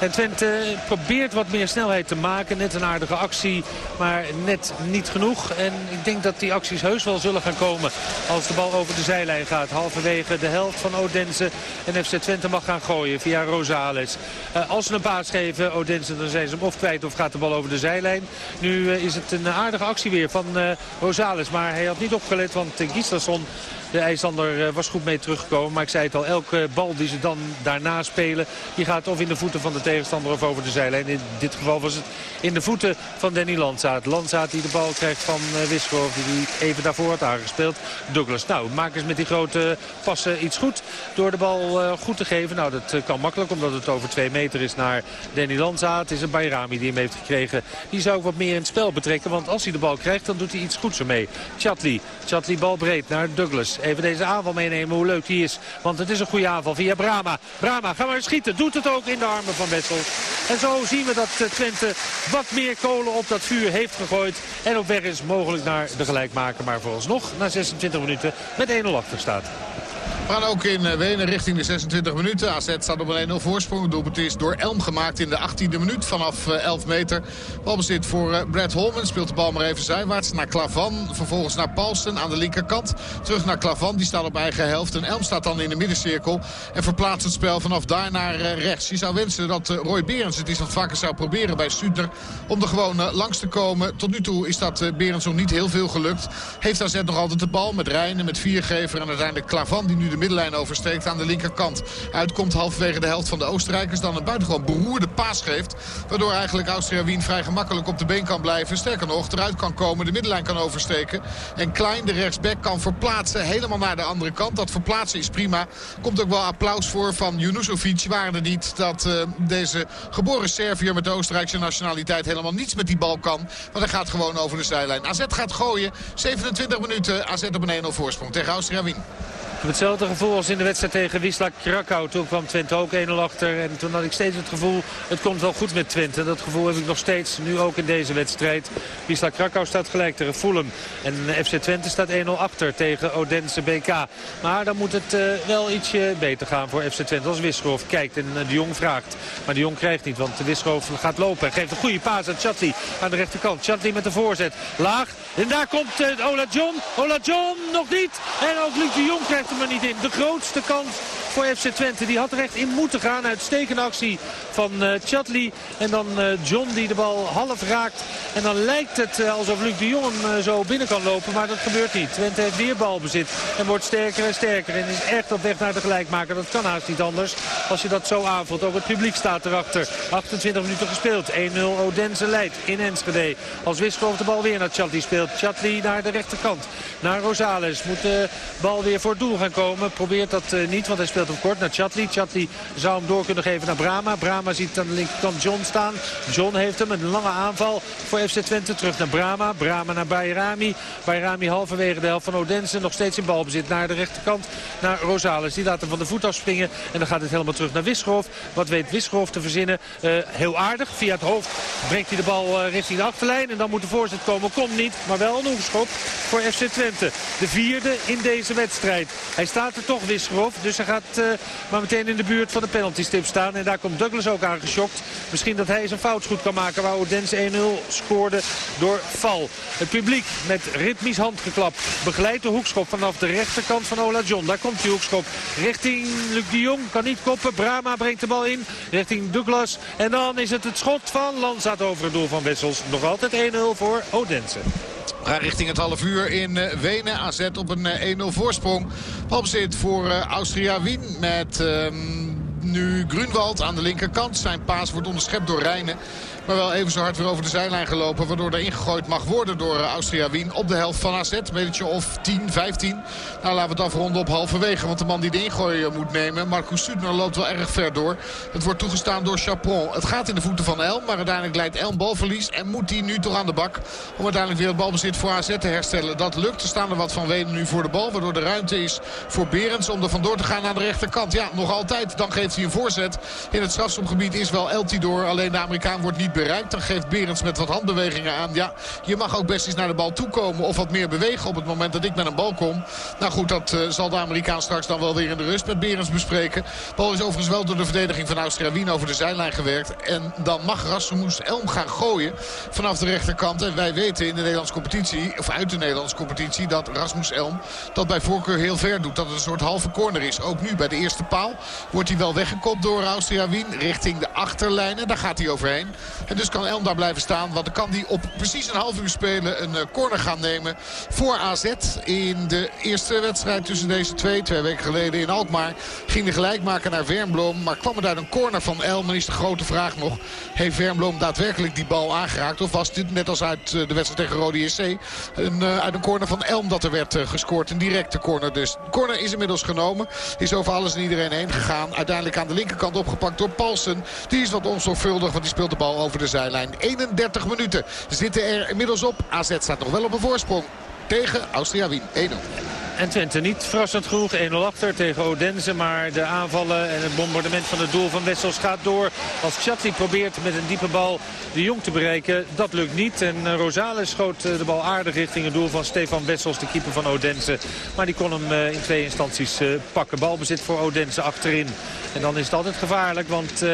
En Twente probeert wat meer snelheid te maken. Net een aardige actie, maar net niet genoeg. En ik denk dat die acties heus wel zullen gaan komen als de bal over de zijlijn gaat. Halverwege de helft van Odense. En FC Twente mag gaan gooien via Rosales. Uh, als ze een paas geven, Odense, dan zijn ze hem of kwijt of gaat de bal over de zijlijn. Nu uh, is het een aardige actie weer van uh, Rosales. Maar hij had niet opgelet, want Gislason de IJslander was goed mee teruggekomen. Maar ik zei het al, elke bal die ze dan daarna spelen... die gaat of in de voeten van de tegenstander of over de zijlijn. In dit geval was het in de voeten van Danny Landzaat. Landzaat die de bal krijgt van uh, Wisselhoff, die even daarvoor had aangespeeld. Douglas, nou, maak eens met die grote passen iets goed door de bal goed te geven. Nou, dat kan makkelijk, omdat het over twee meter is naar Danny Landzaat. Het is een Bayrami die hem heeft gekregen. Die zou ik wat meer in het spel betrekken, want als hij de bal krijgt, dan doet hij iets goeds ermee. Chatli, Chatli bal breed naar Douglas. Even deze aanval meenemen, hoe leuk die is. Want het is een goede aanval via Brama. Brama, ga maar schieten. Doet het ook in de armen van Wessels. En zo zien we dat Twente wat meer kolen op dat vuur heeft gegooid. En op weg is mogelijk naar de gelijkmaker. Maar vooralsnog na 26 minuten met 1-0 achter staat. We gaan ook in Wenen richting de 26 minuten. AZ staat op een 1-0 voorsprong. Het doelpunt is door Elm gemaakt in de 18e minuut vanaf 11 meter. Balbezit voor Brad Holman. Speelt de bal maar even zijwaarts naar Klavan. Vervolgens naar Paulsen aan de linkerkant. Terug naar Klavan. Die staat op eigen helft. En Elm staat dan in de middencirkel. En verplaatst het spel vanaf daar naar rechts. Je zou wensen dat Roy Berends het eens wat vaker zou proberen bij Sudner. Om er gewoon langs te komen. Tot nu toe is dat Berends nog niet heel veel gelukt. Heeft AZ nog altijd de bal met Rijnen, met Viergever en uiteindelijk Klavan die nu de middenlijn oversteekt aan de linkerkant. Uitkomt halverwege de helft van de Oostenrijkers. Dan een buitengewoon beroerde paas geeft. Waardoor eigenlijk Austria Wien vrij gemakkelijk op de been kan blijven. Sterker nog, eruit kan komen, de middenlijn kan oversteken. En Klein, de rechtsback, kan verplaatsen helemaal naar de andere kant. Dat verplaatsen is prima. Komt ook wel applaus voor van Junusovic. Waren er niet dat uh, deze geboren Serviër met de Oostenrijkse nationaliteit helemaal niets met die bal kan. Want hij gaat gewoon over de zijlijn. AZ gaat gooien. 27 minuten. AZ op een 1-0 voorsprong tegen Austria Wien. Hetzelfde gevoel als in de wedstrijd tegen Wisla Krakau. Toen kwam Twente ook 1-0 achter. En toen had ik steeds het gevoel, het komt wel goed met Twente. Dat gevoel heb ik nog steeds, nu ook in deze wedstrijd. Wisla Krakau staat gelijk tegen Fulham. En FC Twente staat 1-0 achter tegen Odense BK. Maar dan moet het uh, wel ietsje beter gaan voor FC Twente. Als Wisgroof kijkt en uh, de Jong vraagt. Maar de Jong krijgt niet, want de gaat lopen. Hij geeft een goede paas aan Chatli aan de rechterkant. Chatli met de voorzet. Laag. En daar komt Ola John. Ola John nog niet. En ook Luc de Jong krijgt hem er niet in. De grootste kans voor FC Twente. Die had er echt in moeten gaan. Uitstekende actie van uh, Chatli. En dan uh, John die de bal half raakt. En dan lijkt het uh, alsof Luc de Jong hem zo binnen kan lopen. Maar dat gebeurt niet. Twente heeft weer balbezit. En wordt sterker en sterker. En is echt op weg naar de gelijkmaker. Dat kan haast niet anders. Als je dat zo aanvoelt. Ook het publiek staat erachter. 28 minuten gespeeld. 1-0 Odense leidt in Enschede. Als Wiskoof de bal weer naar Chatli speelt. Chatli naar de rechterkant. Naar Rosales. Moet de bal weer voor het doel gaan komen. Probeert dat niet. Want hij speelt hem kort naar Chatli. Chatli zou hem door kunnen geven naar Brama. Brama ziet aan de linkerkant John staan. John heeft hem een lange aanval voor FC Twente. Terug naar Brama. Brama naar Bayrami. Bayrami halverwege de helft van Odense. Nog steeds in balbezit naar de rechterkant. Naar Rosales. Die laat hem van de voet afspringen. En dan gaat het helemaal terug naar Wisgroof. Wat weet Wisgroof te verzinnen? Uh, heel aardig. Via het hoofd brengt hij de bal uh, richting de achterlijn. En dan moet de voorzet komen. Komt niet. Maar wel een hoekschop voor FC Twente. De vierde in deze wedstrijd. Hij staat er toch Wisgroof. Dus hij gaat maar meteen in de buurt van de penaltystip staan. En daar komt Douglas ook aangeschokt. Misschien dat hij zijn fout goed kan maken. Waar Odense 1-0 scoorde door val. Het publiek met ritmisch handgeklap begeleidt de hoekschop vanaf de rechterkant van Ola John. Daar komt die hoekschop richting Luc de Jong. Kan niet koppen. Brama brengt de bal in richting Douglas. En dan is het het schot van Lanzaat over het doel van Wessels. Nog altijd 1-0 voor Odense. We richting het half uur in eh, Wenen. AZ op een eh, 1-0 voorsprong. Balbezit voor eh, Austria Wien met ehm, nu Grunwald aan de linkerkant. Zijn paas wordt onderschept door Rijnen. Maar wel even zo hard weer over de zijlijn gelopen. Waardoor er ingegooid mag worden door eh, Austria Wien op de helft van AZ. Een beetje of 10, 15. Nou laten we het afronden op halverwege. Want de man die de ingooi eh, moet nemen, Marcus Sudner, loopt wel erg ver door. Het wordt toegestaan door Chapron. Het gaat in de voeten van Elm. Maar uiteindelijk leidt Elm balverlies. En moet hij nu toch aan de bak. Om uiteindelijk weer het balbezit voor AZ te herstellen. Dat lukt. Er staan er wat van Wenen nu voor de bal. Waardoor de ruimte is voor Berends om er vandoor te gaan aan de rechterkant. Ja, nog altijd. Dan geeft hij een voorzet. In het strafschopgebied is wel Eltidoor. Alleen de Amerikaan wordt niet Dan geeft Berends met wat handbewegingen aan. Ja, je mag ook best eens naar de bal toekomen. Of wat meer bewegen op het moment dat ik met een bal kom. Nou goed, dat eh, zal de Amerikaan straks dan wel weer in de rust met Berends bespreken. Bal is overigens wel door de verdediging van Austria Wien over de zijlijn gewerkt. En dan mag Rasmus Elm gaan gooien vanaf de rechterkant. En wij weten in de Nederlandse competitie, of uit de Nederlandse competitie, dat Rasmus Elm dat bij voorkeur heel ver doet. Dat het een soort halve corner is. Ook nu bij de eerste paal wordt hij wel weggekopt door Austria Wien richting de achterlijn. En daar gaat hij overheen. En dus kan Elm daar blijven staan. Want dan kan hij op precies een half uur spelen een eh, corner gaan nemen voor AZ. In de eerste wedstrijd tussen deze twee, twee weken geleden in Alkmaar, ging de gelijkmaker naar Wernbloem. Maar kwam er daar een corner van Elm? En is de grote vraag nog, heeft Wernbloem daadwerkelijk die bal aangeraakt? Of was dit net als uit eh, de wedstrijd tegen Rode JC een, uh, uit een corner van Elm dat er werd gescoord? Een directe corner dus. De corner is inmiddels genomen. Is over alles en iedereen heen gegaan. Uiteindelijk aan de linkerkant opgepakt door Paulsen. Die is wat onzorgvuldig, want die speelt de bal over de zijlijn. 31 minuten zitten er inmiddels op. AZ staat nog wel op een voorsprong tegen Austria Wien. 1-0. En Twente niet verrassend genoeg. 1-0 achter tegen Odense. Maar de aanvallen en het bombardement van het doel van Wessels gaat door. Als Chatli probeert met een diepe bal de Jong te bereiken. Dat lukt niet. En eh, Rosales schoot eh, de bal aardig richting het doel van Stefan Wessels. De keeper van Odense. Maar die kon hem eh, in twee instanties pakken. Balbezit voor Odense achterin. En dan is het altijd gevaarlijk. Want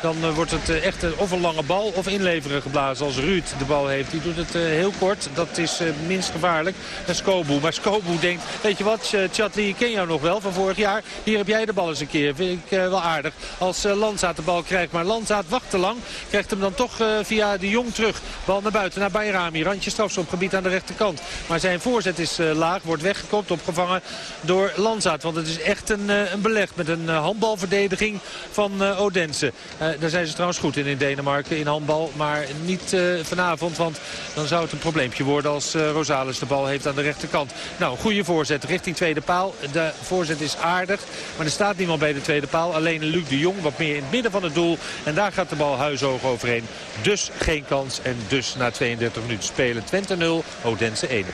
dan wordt het echt of een lange bal of inleveren geblazen. Als Ruud de bal heeft. Die doet het heel kort. Dat is minst gevaarlijk. En Skobu. Maar Skobu denkt... Weet je wat, Chatli, ik ken jou nog wel van vorig jaar. Hier heb jij de bal eens een keer. Vind ik uh, wel aardig. Als uh, Landzaat de bal krijgt. Maar Landzaat wacht te lang. Krijgt hem dan toch via de Jong terug. Bal naar buiten, naar Bayrami. Randje strafschopgebied aan de rechterkant. Maar zijn voorzet is laag. Wordt weggekopt, opgevangen door Landzaat. Want het is echt een, een beleg met een handbalverdediging van Odense. daar zijn ze trouwens goed in in Denemarken, in handbal. Maar niet vanavond, want dan zou het een probleempje worden als Rosales de bal heeft aan de rechterkant. Nou, goede voorzet richting tweede paal. De voorzet is aardig, maar er staat niemand bij de tweede paal. Alleen Luc de Jong, wat meer in het midden van het doel. En daar gaat de bal huishoog overheen. Dus geen kans en dus na 32 minuten spelen Twente 0, Odense 1.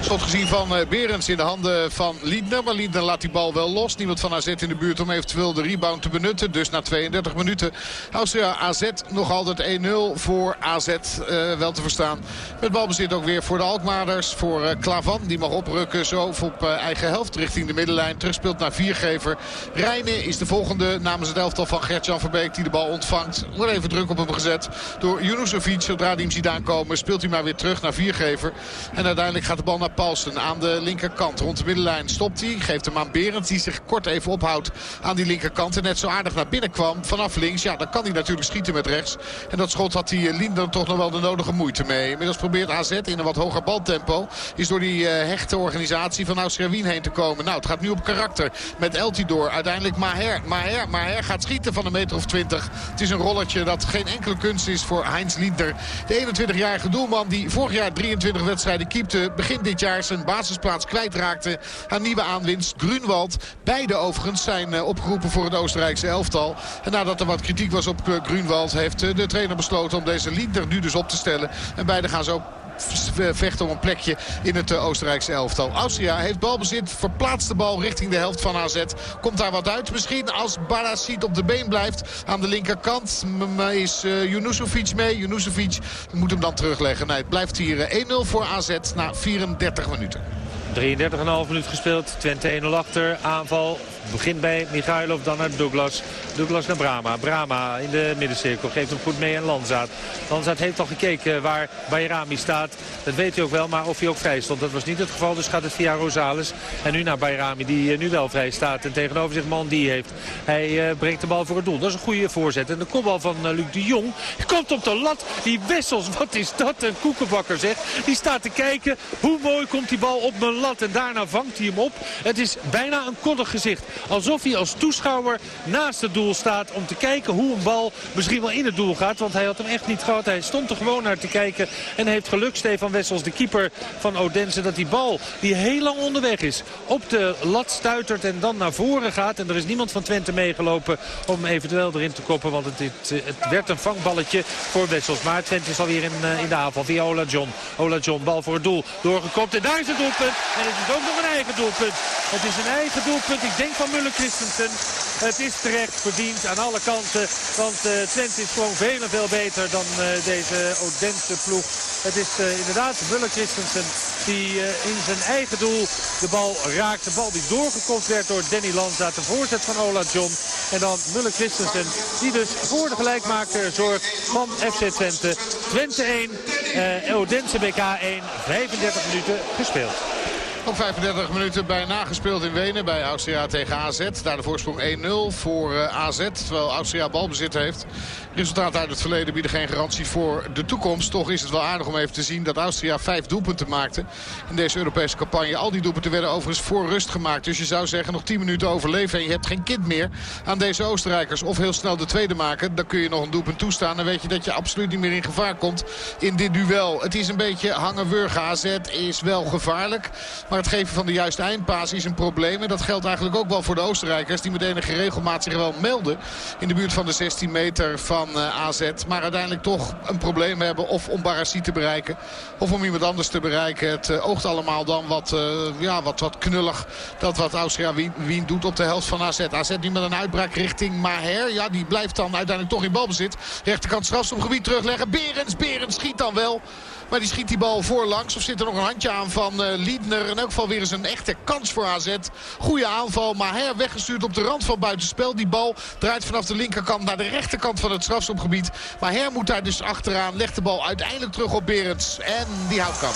Schot gezien van uh, Berends in de handen van Liedner. Maar Liedner laat die bal wel los. Niemand van AZ in de buurt om eventueel de rebound te benutten. Dus na 32 minuten Austria AZ nog altijd 1-0 voor AZ uh, wel te verstaan. Met balbezit ook weer voor de Alkmaarders. Voor uh, Klavan. Die mag oprukken zo op eigen helft richting de middenlijn. Terugspeelt naar Viergever. Rijnen is de volgende namens het elftal van Gert-Jan Verbeek die de bal ontvangt. Wordt even druk op hem gezet door Junusovic. Zodra hij hem ziet aankomen speelt hij maar weer terug naar Viergever. En uiteindelijk gaat de bal naar Paulsen aan de linkerkant. Rond de middenlijn stopt hij. Geeft hem aan Berend die zich kort even ophoudt aan die linkerkant. En net zo aardig naar binnen kwam vanaf links. Ja, dan kan hij natuurlijk schieten met rechts. En dat schot had die Linder toch nog wel de nodige moeite mee. Inmiddels probeert AZ in een wat hoger baltempo. Is door die uh, hechte organisatie van Wien heen te komen. Nou, het gaat nu op karakter met Eltidoor. Uiteindelijk Maher. Maher, Maher gaat schieten van een meter of twintig. Het is een rollertje dat geen enkele kunst is voor Heinz Linder. De 21-jarige doelman die vorig jaar 23 wedstrijden keepte. Begin dit jaar zijn basisplaats kwijtraakte aan nieuwe aanwinst. Grunwald. Beide overigens zijn uh, opgeroepen voor het Oostenrijkse elftal. En nadat er wat kritiek was op uh, Grunwald heeft uh, de trainer besloten om deze Linder nu dus op te stellen. En beide gaan zo vechten om een plekje in het Oostenrijkse elftal. Austria heeft balbezit, verplaatst de bal richting de helft van AZ. Komt daar wat uit misschien als Barasiet op de been blijft. Aan de linkerkant is uh, Junusovic mee. Junusovic moet hem dan terugleggen. Nee, het blijft hier 1-0 voor AZ na 34 minuten. 33,5 minuut gespeeld. Twente 1-0 achter. Aanval begint bij Michailov, dan naar Douglas. Douglas naar Brama. Brama in de middencirkel geeft hem goed mee aan Lanzaat. Lanzaat heeft al gekeken waar Bayrami staat. Dat weet hij ook wel, maar of hij ook vrij stond. Dat was niet het geval, dus gaat het via Rosales. En nu naar Bayrami, die eh, nu wel vrij staat. En tegenover zich man die heeft. Hij uh, brengt de bal voor het doel. Dat is een goede voorzet. En de kopbal van uh, Luc de Jong komt op de lat. Die Wessels, wat is dat? Een koekenbakker zeg. Die staat te kijken. Hoe mooi komt die bal op mijn lat. En daarna vangt hij hem op. Het is bijna een koddig gezicht. Alsof hij als toeschouwer naast het doel staat om te kijken hoe een bal misschien wel in het doel gaat. Want hij had hem echt niet gehad. Hij stond er gewoon naar te kijken. En heeft geluk, Stefan Wessels, de keeper van Odense, dat die bal die heel lang onderweg is op de lat stuitert en dan naar voren gaat. En er is niemand van Twente meegelopen om eventueel erin te koppen. Want het, het, het werd een vangballetje voor Wessels. Maar Twente is alweer in, in de aanval via Ola John. Ola John, bal voor het doel. Doorgekopt en daar is het doelpunt. En het is ook nog een eigen doelpunt. Het is een eigen doelpunt. Ik denk van Muller Christensen. Het is terecht verdiend aan alle kanten. Want uh, Twente is gewoon veel en veel beter dan uh, deze Odense ploeg. Het is uh, inderdaad Muller Christensen die in zijn eigen doel de bal raakt. De bal die doorgekopt werd door Danny Lanza. De voorzet van Ola John. En dan Muller Christensen die dus voor de gelijkmaker zorgt van FC Twente. Twente 1, Odense BK 1. 35 minuten gespeeld. Op 35 minuten bijna gespeeld in Wenen bij Austria tegen AZ. Daar de voorsprong 1-0 voor uh, AZ, terwijl Austria balbezit heeft. Resultaat uit het verleden bieden geen garantie voor de toekomst. Toch is het wel aardig om even te zien dat Austria vijf doelpunten maakte in deze Europese campagne. Al die doelpunten werden overigens voor rust gemaakt. Dus je zou zeggen nog 10 minuten overleven en je hebt geen kind meer aan deze Oostenrijkers. Of heel snel de tweede maken, dan kun je nog een doelpunt toestaan. Dan weet je dat je absoluut niet meer in gevaar komt in dit duel. Het is een beetje hangen-wurgen. AZ is wel gevaarlijk. Maar het geven van de juiste eindpaas is een probleem. En dat geldt eigenlijk ook wel voor de Oostenrijkers. Die met enige regelmaat zich wel melden in de buurt van de 16 meter van uh, AZ. Maar uiteindelijk toch een probleem hebben of om Barassi te bereiken. Of om iemand anders te bereiken. Het uh, oogt allemaal dan wat, uh, ja, wat, wat knullig. Dat wat Austria Wien, doet op de helft van AZ. AZ nu met een uitbraak richting Maher. Ja, die blijft dan uiteindelijk toch in balbezit. Rechterkant strafstomgebied terugleggen. Berends, Berends schiet dan wel. Maar die schiet die bal voorlangs. Of zit er nog een handje aan van uh, Liedner. In elk geval weer eens een echte kans voor AZ. Goede aanval. Maar hij weggestuurd op de rand van buitenspel. Die bal draait vanaf de linkerkant naar de rechterkant van het strafschopgebied. Maar Her moet daar dus achteraan. Legt de bal uiteindelijk terug op Berends. En die houdt kamp.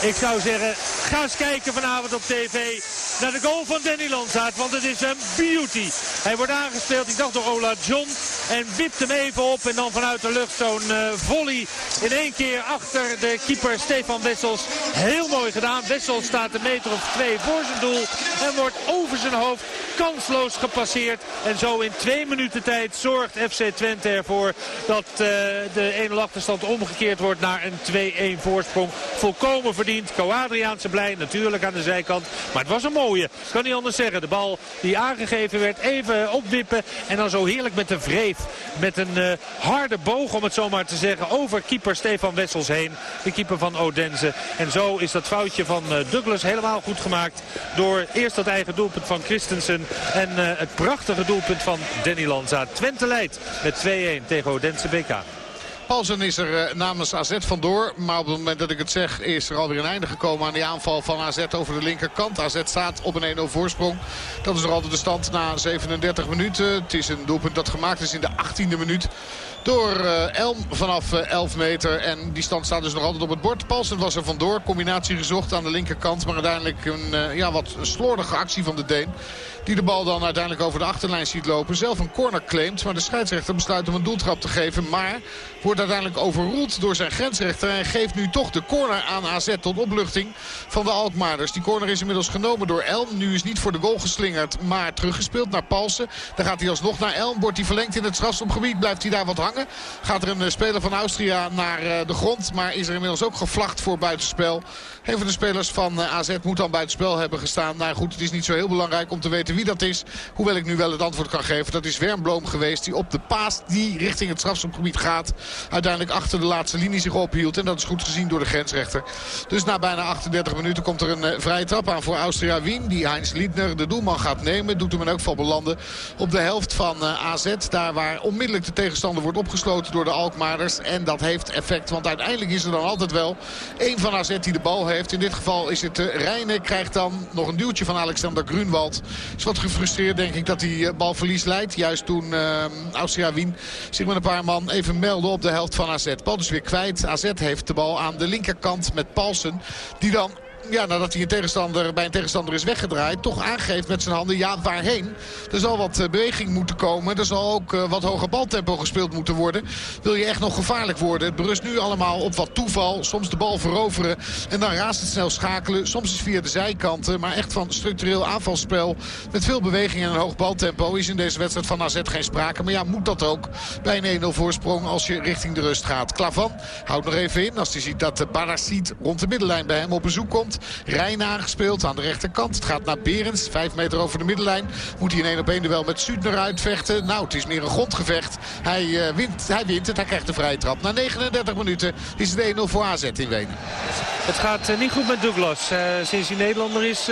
Ik zou zeggen, ga eens kijken vanavond op tv naar de goal van Danny Landsaat. Want het is een beauty. Hij wordt aangespeeld, ik dacht door Ola John. En wipt hem even op. En dan vanuit de lucht zo'n uh, volley in één keer achter de keeper Stefan Wessels. Heel mooi gedaan. Wessels staat een meter of twee voor zijn doel. En wordt over zijn hoofd kansloos gepasseerd. En zo in twee minuten tijd zorgt FC Twente ervoor dat uh, de 1-0 achterstand omgekeerd wordt naar een 2-1 voorsprong. Volkomen verdiend. Coadriaanse blij natuurlijk aan de zijkant. Maar het was een mooie. Kan niet anders zeggen. De bal die aangegeven werd even opwippen. En dan zo heerlijk met een vreef. Met een uh, harde boog om het zo maar te zeggen. Over keeper Stefan Wessels heen. De keeper van Odense. En zo is dat foutje van uh, Douglas helemaal goed gemaakt. Door eerst dat eigen doelpunt van Christensen. En uh, het prachtige doelpunt van Danny Lanza. Twente leidt met 2-1 tegen Odense BK. Paulsen is er uh, namens AZ vandoor. Maar op het moment dat ik het zeg is er alweer een einde gekomen aan die aanval van AZ over de linkerkant. AZ staat op een 1-0 voorsprong. Dat is nog altijd de stand na 37 minuten. Het is een doelpunt dat gemaakt is in de 18e minuut door uh, Elm vanaf uh, 11 meter. En die stand staat dus nog altijd op het bord. Paulsen was er vandoor. Combinatie gezocht aan de linkerkant. Maar uiteindelijk een uh, ja, wat slordige actie van de Deen. Die de bal dan uiteindelijk over de achterlijn ziet lopen. Zelf een corner claimt. Maar de scheidsrechter besluit om een doeltrap te geven. Maar wordt uiteindelijk overroeld door zijn grensrechter. En geeft nu toch de corner aan AZ tot opluchting van de Alkmaarders. Die corner is inmiddels genomen door Elm. Nu is niet voor de goal geslingerd. Maar teruggespeeld naar Paulsen. Dan gaat hij alsnog naar Elm. Wordt hij verlengd in het strafstopgebied. Blijft hij daar wat hangen. Gaat er een speler van Austria naar de grond. Maar is er inmiddels ook gevlacht voor buitenspel. Een van de spelers van AZ moet dan buitenspel hebben gestaan. Nou goed, het is niet zo heel belangrijk om te weten wie dat is. Hoewel ik nu wel het antwoord kan geven. Dat is Wernbloem geweest die op de paas die richting het strafschopgebied gaat. Uiteindelijk achter de laatste linie zich ophield. En dat is goed gezien door de grensrechter. Dus na bijna 38 minuten komt er een eh, vrije trap aan voor Austria Wien. Die Heinz Liedner, de doelman, gaat nemen. Doet hem in elk geval belanden op de helft van eh, AZ. Daar waar onmiddellijk de tegenstander wordt opgesloten door de Alkmaarders. En dat heeft effect. Want uiteindelijk is er dan altijd wel één van AZ die de bal heeft. In dit geval is het uh, Rijnen. Krijgt dan nog een duwtje van Alexander Grunwald. Is wat gefrustreerd denk ik dat hij balverlies leidt. Juist toen uh, Austria Wien zich met een paar man even meldde op de helft van AZ. Bal dus weer kwijt. AZ heeft de bal aan de linkerkant met Paulsen. Die dan ja, nadat hij een tegenstander, bij een tegenstander is weggedraaid... toch aangeeft met zijn handen, ja, waarheen? Er zal wat uh, beweging moeten komen. Er zal ook uh, wat hoger baltempo gespeeld moeten worden. Wil je echt nog gevaarlijk worden? Het berust nu allemaal op wat toeval. Soms de bal veroveren en dan raast het snel schakelen. Soms is via de zijkanten. Maar echt van structureel aanvalspel met veel beweging en een hoog baltempo... is in deze wedstrijd van AZ geen sprake. Maar ja, moet dat ook bij een 1-0 voorsprong als je richting de rust gaat. Klavan houdt nog even in als hij ziet dat de Barasiet rond de middenlijn bij hem op bezoek komt. Rijn aangespeeld aan de rechterkant. Het gaat naar Berends. Vijf meter over de middenlijn. Moet hij een 1 op 1 duel met Sudner uitvechten. Nou, het is meer een grondgevecht. Hij, uh, wint, hij wint het. Hij krijgt de vrije trap. Na 39 minuten is het 1-0 voor AZ in Wenen. Het gaat uh, niet goed met Douglas. Uh, sinds hij Nederlander is,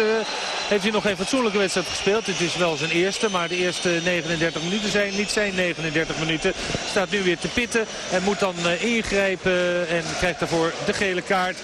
heeft hij nog geen fatsoenlijke wedstrijd gespeeld. Het is wel zijn eerste, maar de eerste 39 minuten zijn niet zijn 39 minuten. Staat nu weer te pitten en moet dan ingrijpen en krijgt daarvoor de gele kaart.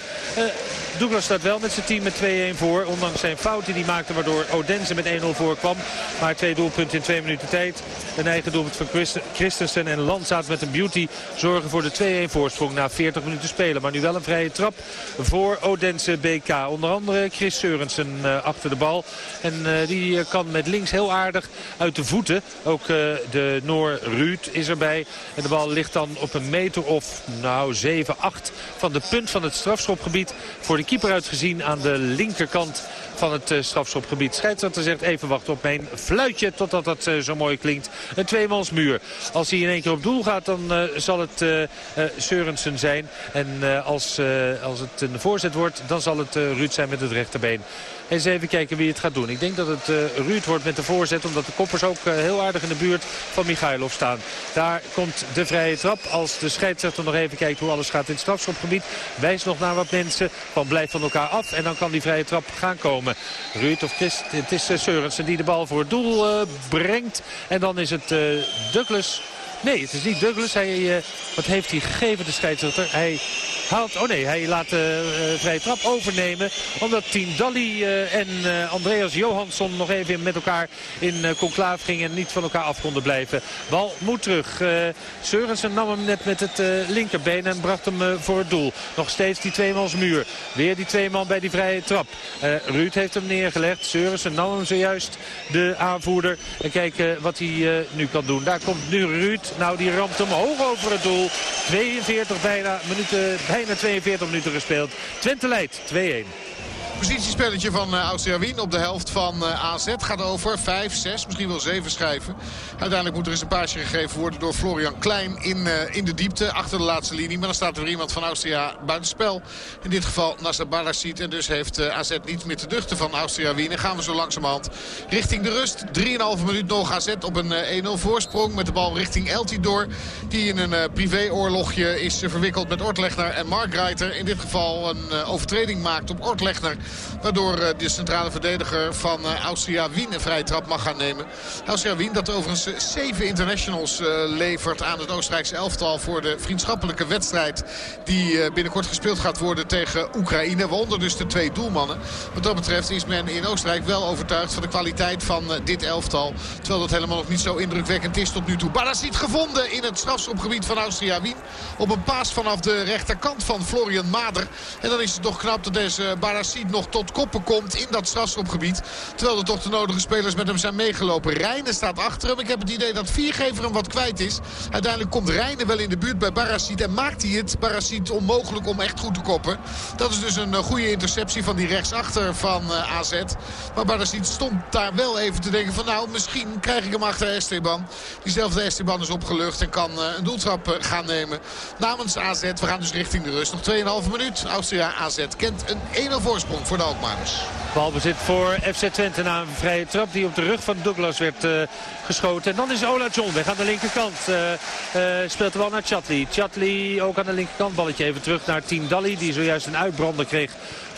Douglas staat wel met zijn team met 2-1 voor. Ondanks zijn fout die hij maakte waardoor Odense met 1-0 voorkwam. Maar twee doelpunten in twee minuten tijd. Een eigen doelpunt van Christensen en Landzaat met een beauty zorgen voor de 2-1 voorsprong na 40 minuten spelen. Maar nu wel een vrije trap voor Odense BK. Onder andere Chris Seurensen uh, achter de bal. En uh, die uh, kan met links heel aardig uit de voeten. Ook de Noor Ruud is erbij. En de bal ligt dan op een meter of nou 7, 8 van de punt van het strafschopgebied. Voor de keeper uitgezien aan de linkerkant van het uh, strafschopgebied. Scheidsrechter zegt even wachten op mijn fluitje totdat dat uh, zo mooi klinkt. Een tweemansmuur. Als hij in één keer op doel gaat dan uh, zal het Seurensen zijn. En als, als het een voorzet wordt dan zal het Ruud zijn met het rechterbeen. Eens even kijken wie het gaat doen. Ik denk dat het Ruud wordt met de voorzet. Omdat de koppers ook heel aardig in de buurt van Michailov staan. Daar komt de vrije trap. Als de scheidsrechter nog even kijkt hoe alles gaat in het strafschopgebied. Wijst nog naar wat mensen. Van blijft van elkaar af. En dan kan die vrije trap gaan komen. Ruud of Christ, het is uh, Seurensen die de bal voor het doel brengt. En dan is het Douglas... Nee, het is niet Douglas. Hij, uh, wat heeft hij gegeven, de scheidsrechter? Hij haalt... Oh nee, hij laat de uh, vrije trap overnemen. Omdat Tien Dalli uh, en Andreas Johansson nog even met elkaar in conclave gingen. En niet van elkaar af konden blijven. Bal moet terug. Seurensen nam hem net met het linkerbeen en bracht hem voor het doel. Nog steeds die tweemansmuur. Weer die tweeman bij die vrije trap. Ruud heeft hem neergelegd. Seurensen nam hem zojuist de aanvoerder. En kijken wat hij nu kan doen. Daar komt nu Ruud. Nou, die ramt hem hoog over het doel. 42 bijna, minuten, bijna 42 minuten gespeeld. Twente leidt 2-1 positiespelletje van uh, Austria Wien op de helft van uh, AZ gaat over 5, 6, misschien wel 7 schijven. Uiteindelijk moet er eens een paasje gegeven worden door Florian Klein in, uh, in de diepte achter de laatste linie. Maar dan staat er weer iemand van Austria buitenspel. In dit geval Nasser Barasic. En dus heeft AZ niet meer te duchten van Austria Wien. En gaan we zo langzamerhand richting de rust. 3,5 minuut nog AZ op een 1-0 voorsprong met de bal richting Eltidoor. Die in een privéoorlogje is verwikkeld met Ortlegner en Markreiter. In dit geval een overtreding maakt op Ortlegner. Waardoor de centrale verdediger van Austria Wien een vrije trap mag gaan nemen. Austria Wien dat overigens zeven internationals levert aan het Oostenrijkse elftal... voor de vriendschappelijke wedstrijd die binnenkort gespeeld gaat worden tegen Oekraïne. Waaronder dus de twee doelmannen. Wat dat betreft is men in Oostenrijk wel overtuigd van de kwaliteit van dit elftal. Terwijl dat helemaal nog niet zo indrukwekkend is tot nu toe. Barasic gevonden in het strafschopgebied van Austria Wien. Op een paas vanaf de rechterkant van Florian Mader. En dan is het toch knap dat deze Barasic nog tot koppen komt in dat strafschopgebied. Terwijl er toch de nodige spelers met hem zijn meegelopen. Rijnen staat achter hem. Ik heb het idee dat Viergever hem wat kwijt is. Uiteindelijk komt Rijnen wel in de buurt bij Barasiet. En maakt hij het Barasiet onmogelijk om echt goed te koppen. Dat is dus een goede interceptie van die rechtsachter van uh, AZ. Maar Barasiet stond daar wel even te denken van nou misschien krijg ik hem achter Esteban. Diezelfde Esteban is opgelucht en kan uh, een doeltrap gaan nemen. Namens AZ. We gaan dus richting de rust. Nog 2,5 minuut. Austria AZ kent een 1-0 voorsprong voor de Alkmaarders. Balbezit voor FC Twente na een vrije trap die op de rug van Douglas werd eh, geschoten. En dan is Ola John weg aan de linkerkant. Eh, eh, speelt de bal naar Chatli. Chatli ook aan de linkerkant. Balletje even terug naar Team Dali die zojuist een uitbrander kreeg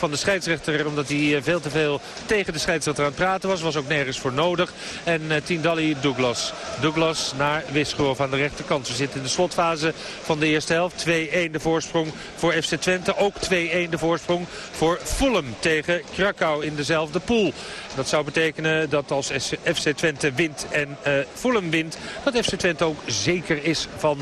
van de scheidsrechter. Omdat hij eh, veel te veel tegen de scheidsrechter aan het praten was. Was ook nergens voor nodig. En uh, Tindalli Douglas. Douglas naar Wisgerhoff aan de rechterkant. We zitten in de slotfase van de eerste helft. 2-1 de voorsprong voor FC Twente. Ook 2-1 de voorsprong voor Fulham tegen Krakau in dezelfde pool. Dat zou betekenen dat als FC Twente wint en uh, Fulham wint... dat FC Twente ook zeker is van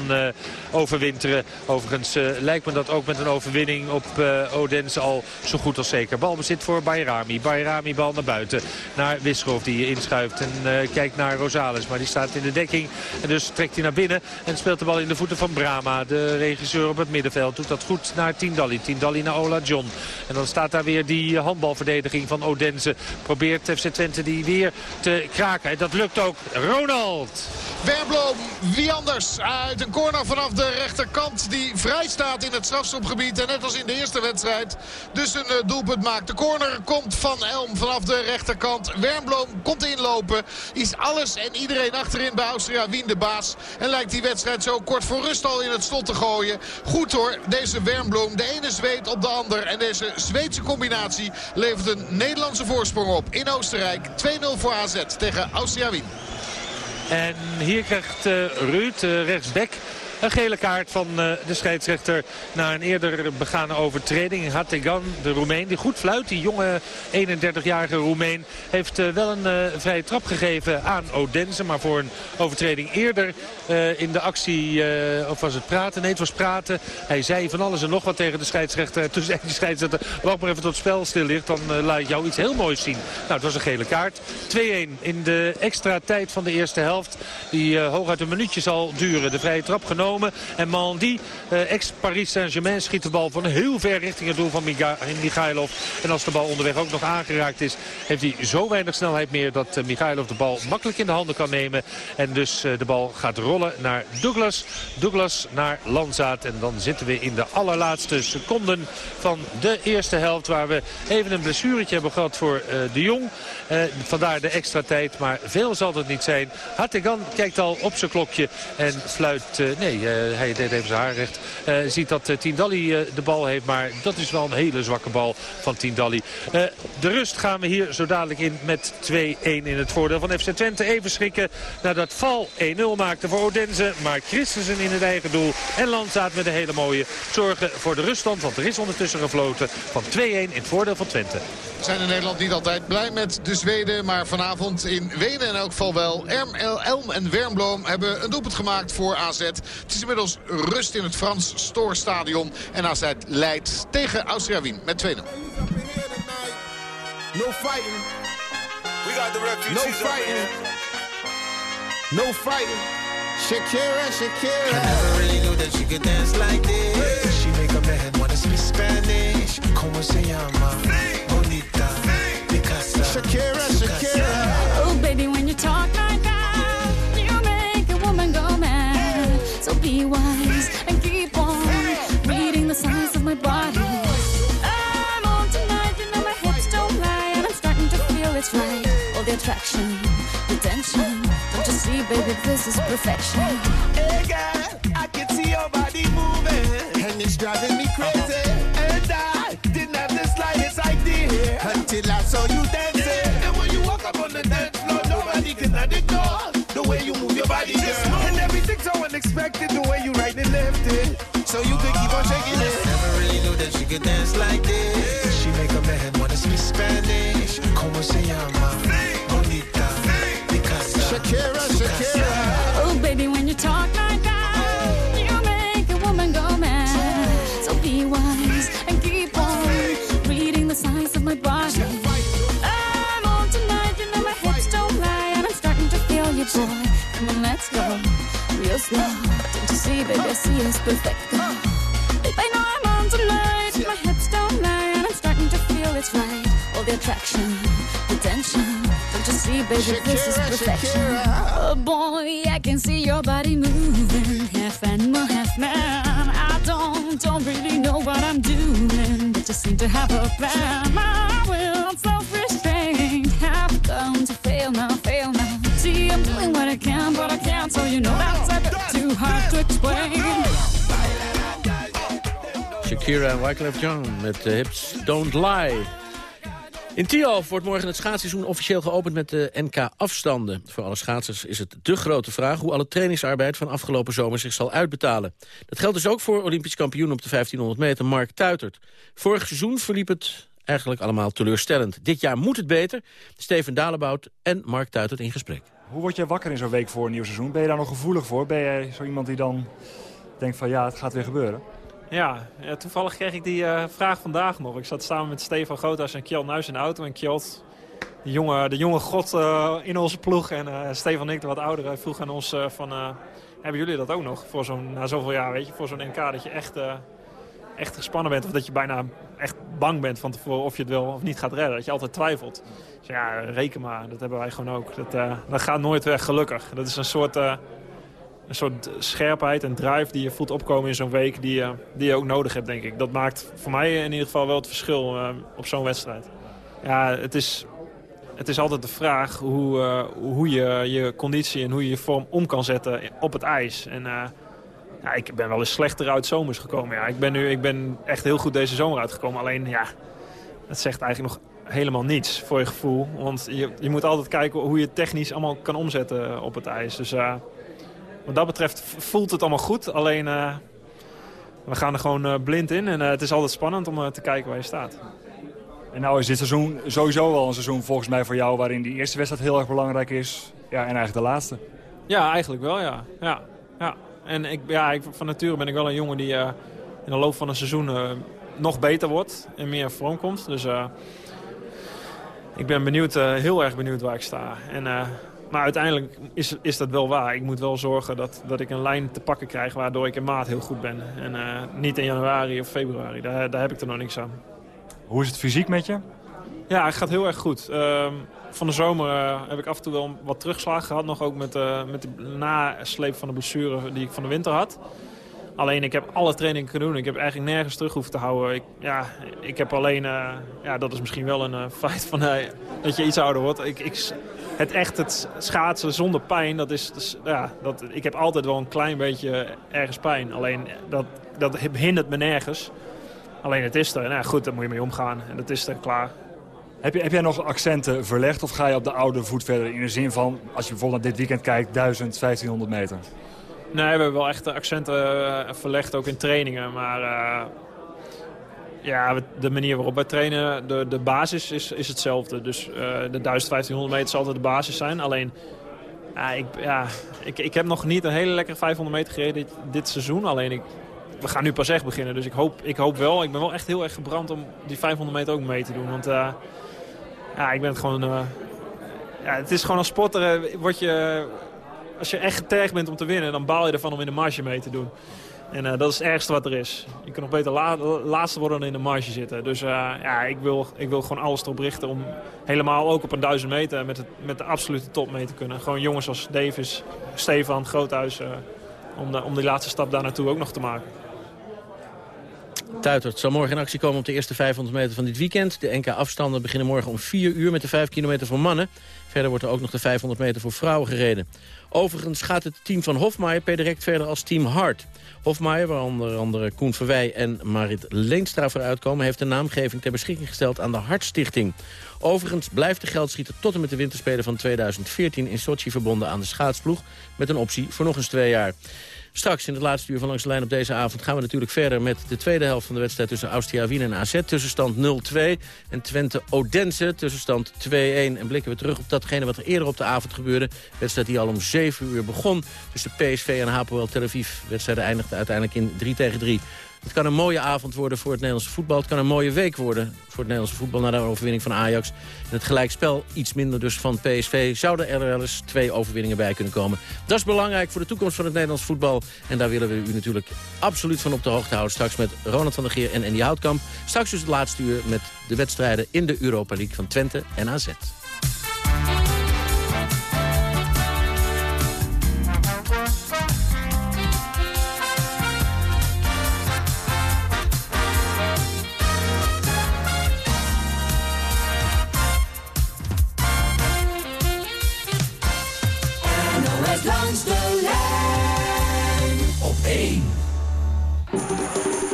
overwinteren. Overigens lijkt me dat ook met een overwinning op Odense al zo goed als zeker. Balbezit voor Bayrami. Bayrami bal naar buiten. Naar Wisgrof die inschuift en kijkt naar Rosales. Maar die staat in de dekking. En dus trekt hij naar binnen en speelt de bal in de voeten van Brama. De regisseur op het middenveld doet dat goed naar Tindalli. Tindalli naar Ola John. En dan staat daar weer die handbalverdediging van Odense. Probeert FC Twente die weer te kraken. En dat lukt ook. Ronald. Wernbloem, wie anders? Uit een corner vanaf de rechterkant die vrij staat in het strafschopgebied. En net als in de eerste wedstrijd dus een uh, doelpunt maakt. De corner komt van Elm vanaf de rechterkant. Wernbloem komt inlopen. Is alles en iedereen achterin bij Austria Wien de baas. En lijkt die wedstrijd zo kort voor rust al in het slot te gooien. Goed hoor, deze Wernbloem. De ene zweet op de ander. En deze Zweedse combinatie levert een Nederlandse voorsprong op in Oostenrijk. 2-0 voor AZ tegen Austria Wien. En hier krijgt uh, Ruud, uh, rechtsback, een gele kaart van uh, de scheidsrechter na een eerder begane overtreding. Hategan, de Roemeen, die goed fluit. Die jonge 31-jarige Roemeen heeft uh, wel een uh, vrije trap gegeven aan Odense. Maar voor een overtreding eerder in de actie, of was het praten? Nee, het was praten. Hij zei van alles en nog wat tegen de scheidsrechter. Toen zei die scheidsrechter, wacht maar even tot het spel stil ligt. Dan laat ik jou iets heel moois zien. Nou, het was een gele kaart. 2-1 in de extra tijd van de eerste helft. Die hooguit een minuutje zal duren. De vrije trap genomen. En Mandy, uh, ex-Paris Saint-Germain, schiet de bal van heel ver richting het doel van Michailov. En als de bal onderweg ook nog aangeraakt is, heeft hij zo weinig snelheid meer dat uh, Michailov de bal makkelijk in de handen kan nemen. En dus uh, de bal gaat rollen naar Douglas. Douglas naar Lanzaat. En dan zitten we in de allerlaatste seconden van de eerste helft. Waar we even een blessuretje hebben gehad voor de Jong. vandaar de extra tijd. Maar veel zal het niet zijn. Hartegan kijkt al op zijn klokje en fluit... nee, hij deed even zijn haar recht. Uh, ziet dat uh, Tindalli de bal heeft, maar dat is wel een hele zwakke bal van Tindalli. de rust gaan we hier zo dadelijk in met 2-1 in het voordeel van FC Twente. Even schrikken nadat Val 1-0 maakte voor Odense. Maar Christensen in het eigen doel en Landzaat met een hele mooie zorgen voor de ruststand. Want er is ondertussen gefloten van 2-1 in het voordeel van Twente. We zijn in Nederland niet altijd blij met de Zweden. Maar vanavond in Wenen in elk geval wel. Erm, Elm en Wernbloem hebben een doelpunt gemaakt voor AZ. Het is inmiddels rust in het Frans Stoorstadion. En AZ leidt tegen Austria Wien met 2-0. No fighting. We got the refugees no fighting. No fighting. Shakira, Shakira. I never really knew that she could dance like this. She make a man wanna speak Spanish. Como se llama? Bonita. Shakira, Shakira. Oh, baby, when you talk be wise and keep on reading the signs of my body. I'm on tonight, you know my hips don't lie, and I'm starting to feel it's right. All the attraction, the tension. Don't you see, baby, this is perfection. Hey, girl, I can see your body moving, and it's driving me crazy. And I didn't have the slightest idea until I saw you dancing. And when you walk up on the dance floor, nobody can ignore the way you move your body, girl. And everything's so the way you right and left it. So you could keep on shaking it. Never really knew that she could dance like this. She make a man wanna speak Spanish. Como se llama? Bonita. Picasa. Uh, Shakira, Shakira. Oh, baby, when you talk like that, you make a woman go mad. So be wise and keep on reading the signs of my body. I'm on tonight, you know my hips don't lie, and I'm starting to feel you, boy. Come on, let's go real slow. Don't you see, baby, I see it's perfect. Babe, I know I'm on tonight, my hips don't lie, and I'm starting to feel it's right. All the attraction, the tension. Don't you see, baby, this is perfection. Oh boy, I can see your body moving, half animal, half man. I don't, don't really know what I'm doing, but just seem to have a plan. My will, selfish so you know that's a too hard to explain. Shakira en Wyclef Jean met de Hips Don't Lie. In Tialf wordt morgen het schaatsseizoen officieel geopend met de NK-afstanden. Voor alle schaatsers is het de grote vraag hoe alle trainingsarbeid van afgelopen zomer zich zal uitbetalen. Dat geldt dus ook voor Olympisch kampioen op de 1500 meter Mark Tuitert. Vorig seizoen verliep het eigenlijk allemaal teleurstellend. Dit jaar moet het beter. Steven Dalebout en Mark Tuitert in gesprek. Hoe word jij wakker in zo'n week voor een nieuw seizoen? Ben je daar nog gevoelig voor? Ben jij zo iemand die dan denkt van ja, het gaat weer gebeuren? Ja, toevallig kreeg ik die eh, vraag vandaag nog. Ik zat samen met Stefan Groothuis en Kjeld Nuis in de auto. En Kjeld, de jonge, de jonge god eh, in onze ploeg. En eh, Stefan en ik, de wat oudere, vroeg aan ons van... hebben jullie dat ook nog voor zo'n, na zoveel jaar, weet je, voor zo'n NK? Dat je echt, echt gespannen bent of dat je bijna echt bang bent van tevoren of je het wel of niet gaat redden. Dat je altijd twijfelt. Dus ja, reken maar. Dat hebben wij gewoon ook. Dat, eh, dat gaat nooit weg, gelukkig. Dat is een soort... eh, een soort scherpheid en drive die je voelt opkomen in zo'n week... Die, je- die je ook nodig hebt, denk ik. Dat maakt voor mij in ieder geval wel het verschil eh, op zo'n wedstrijd. Ja, het is, het is altijd de vraag hoe, hoe je je conditie en hoe je je vorm om kan zetten op het ijs. En ja, ik ben wel eens slechter uit zomers gekomen. Ja, ik, ben nu, ik ben echt heel goed deze zomer uitgekomen. Alleen, ja, dat zegt eigenlijk nog helemaal niets voor je gevoel. Want je, je moet altijd kijken hoe je het technisch allemaal kan omzetten op het ijs. Dus... eh, wat dat betreft voelt het allemaal goed. Alleen eh, we gaan er gewoon eh, blind in. En eh, het is altijd spannend om eh, te kijken waar je staat. En nou is dit seizoen sowieso wel een seizoen volgens mij voor jou... waarin die eerste wedstrijd heel erg belangrijk is. Ja, en eigenlijk de laatste. Ja, eigenlijk wel, ja. ja, ja. En ik, ja, van nature ben ik wel een jongen die eh, in de loop van een seizoen eh, nog beter wordt. En meer vorm komt. Dus eh, ik ben benieuwd, heel erg benieuwd waar ik sta. En, maar uiteindelijk is, is dat wel waar. Ik moet wel zorgen dat, dat ik een lijn te pakken krijg waardoor ik in maat heel goed ben. En niet in januari of februari. Daar, daar heb ik er nog niks aan. Hoe is het fysiek met je? Ja, het gaat heel erg goed. Ehm, van de zomer eh, heb ik af en toe wel wat terugslagen gehad. Nog ook met, eh, met de nasleep van de blessure die ik van de winter had. Alleen ik heb alle trainingen kunnen doen. Ik heb eigenlijk nergens terug hoeven te houden. Ik, ja, ik heb alleen, eh, ja, dat is misschien wel een feit van dat je iets ouder wordt. Ik, ik, het echt het schaatsen zonder pijn, dat is, dat is- ja, dat, ik heb altijd wel een klein beetje ergens pijn. Alleen dat, dat hindert me nergens. Alleen het is er. Nou, goed, daar moet je mee omgaan. En dat is er klaar. Heb, je, heb jij nog accenten verlegd of ga je op de oude voet verder? In de zin van, als je bijvoorbeeld naar dit weekend kijkt, 1000, 1500 meter. Nee, we hebben wel echt accenten eh, verlegd, ook in trainingen. Maar eh, ja, de manier waarop wij trainen, de, de basis is, is hetzelfde. Dus eh, de 1500 meter zal altijd de basis zijn. Alleen, ik, ja, ik, ik heb nog niet een hele lekkere 500 meter gereden dit, dit seizoen. Alleen, ik, we gaan nu pas echt beginnen. Dus ik hoop, ik hoop wel, ik ben wel echt heel erg gebrand om die 500 meter ook mee te doen. Want eh, ja, ik ben het gewoon... eh, ja, het is gewoon als sporter, eh, word je als je echt getergd bent om te winnen, dan baal je ervan om in de marge mee te doen. En dat is het ergste wat er is. Je kan nog beter la laatste worden dan in de marge zitten. Dus ja, ik wil, ik wil gewoon alles erop richten om helemaal ook op een duizend meter met, met de absolute top mee te kunnen. Gewoon jongens als Davis, Stefan, Groothuis, om, de, om die laatste stap daar naartoe ook nog te maken. Tuitert zal morgen in actie komen op de eerste 500 meter van dit weekend. De NK-afstanden beginnen morgen om 4 uur met de 5 kilometer voor mannen. Verder wordt er ook nog de 500 meter voor vrouwen gereden. Overigens gaat het team van Hofmaier per direct verder als team Hart. Hofmaier, waar onder andere Koen Verwij en Marit Leenstra voor uitkomen... heeft een naamgeving ter beschikking gesteld aan de Hartstichting. Overigens blijft de geldschieter tot en met de winterspelen van 2014 in Sochi verbonden aan de schaatsploeg... met een optie voor nog eens twee jaar. Straks in het laatste uur van Langs de Lijn op deze avond gaan we natuurlijk verder met de tweede helft van de wedstrijd tussen Austria Wien en AZ. Tussenstand 0-2 en Twente Odense tussenstand 2-1. En blikken we terug op datgene wat er eerder op de avond gebeurde. Wedstrijd die al om 7 uur begon tussen PSV en Hapoel Tel Aviv. Wedstrijd eindigde uiteindelijk in 3 tegen 3. Het kan een mooie avond worden voor het Nederlandse voetbal. Het kan een mooie week worden voor het Nederlandse voetbal... na de overwinning van Ajax. En het gelijkspel, iets minder dus van PSV... zouden er wel eens twee overwinningen bij kunnen komen. Dat is belangrijk voor de toekomst van het Nederlands voetbal. En daar willen we u natuurlijk absoluut van op de hoogte houden. Straks met Ronald van der Geer en Andy Houtkamp. Straks dus het laatste uur met de wedstrijden in de Europa League van Twente en AZ.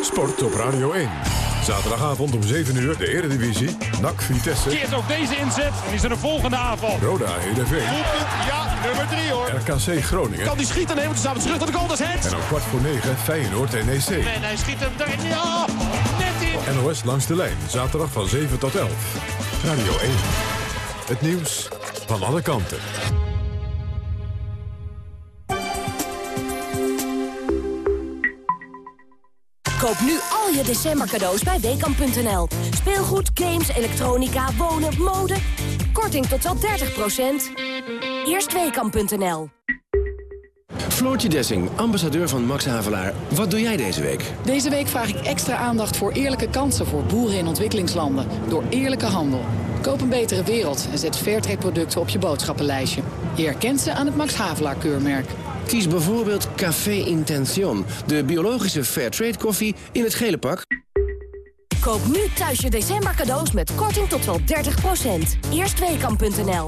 Sport op Radio 1. Zaterdagavond om 7 uur de Eredivisie. NAC Vitesse. Keert ook deze inzet en is er een volgende aanval. Roda Heerenveen. Ja, nummer 3 hoor. RKC Groningen. Kan die schieten? Nee, want ze staan terug naar de goal. Dat is het. En om kwart voor 9 Feyenoord NEC. En hij schiet hem erin. Ja, net in. NOS langs de lijn. Zaterdag van 7 tot 11. Radio 1. Het nieuws van alle kanten. Koop nu al je december cadeaus bij Weekamp.nl. Speelgoed, games, elektronica, wonen, mode. Korting tot wel 30%. Eerst Weekamp.nl. Floortje Dessing, ambassadeur van Max Havelaar. Wat doe jij deze week? Deze week vraag ik extra aandacht voor eerlijke kansen voor boeren in ontwikkelingslanden. Door eerlijke handel. Koop een betere wereld en zet Fairtrade producten op je boodschappenlijstje. Je herkent ze aan het Max Havelaar keurmerk. Kies bijvoorbeeld Café Intention, de biologische Fairtrade koffie in het gele pak. Koop nu thuis je december cadeaus met korting tot wel 30%. Eerst Weekamp.nl.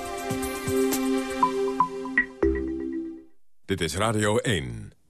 Dit is Radio 1.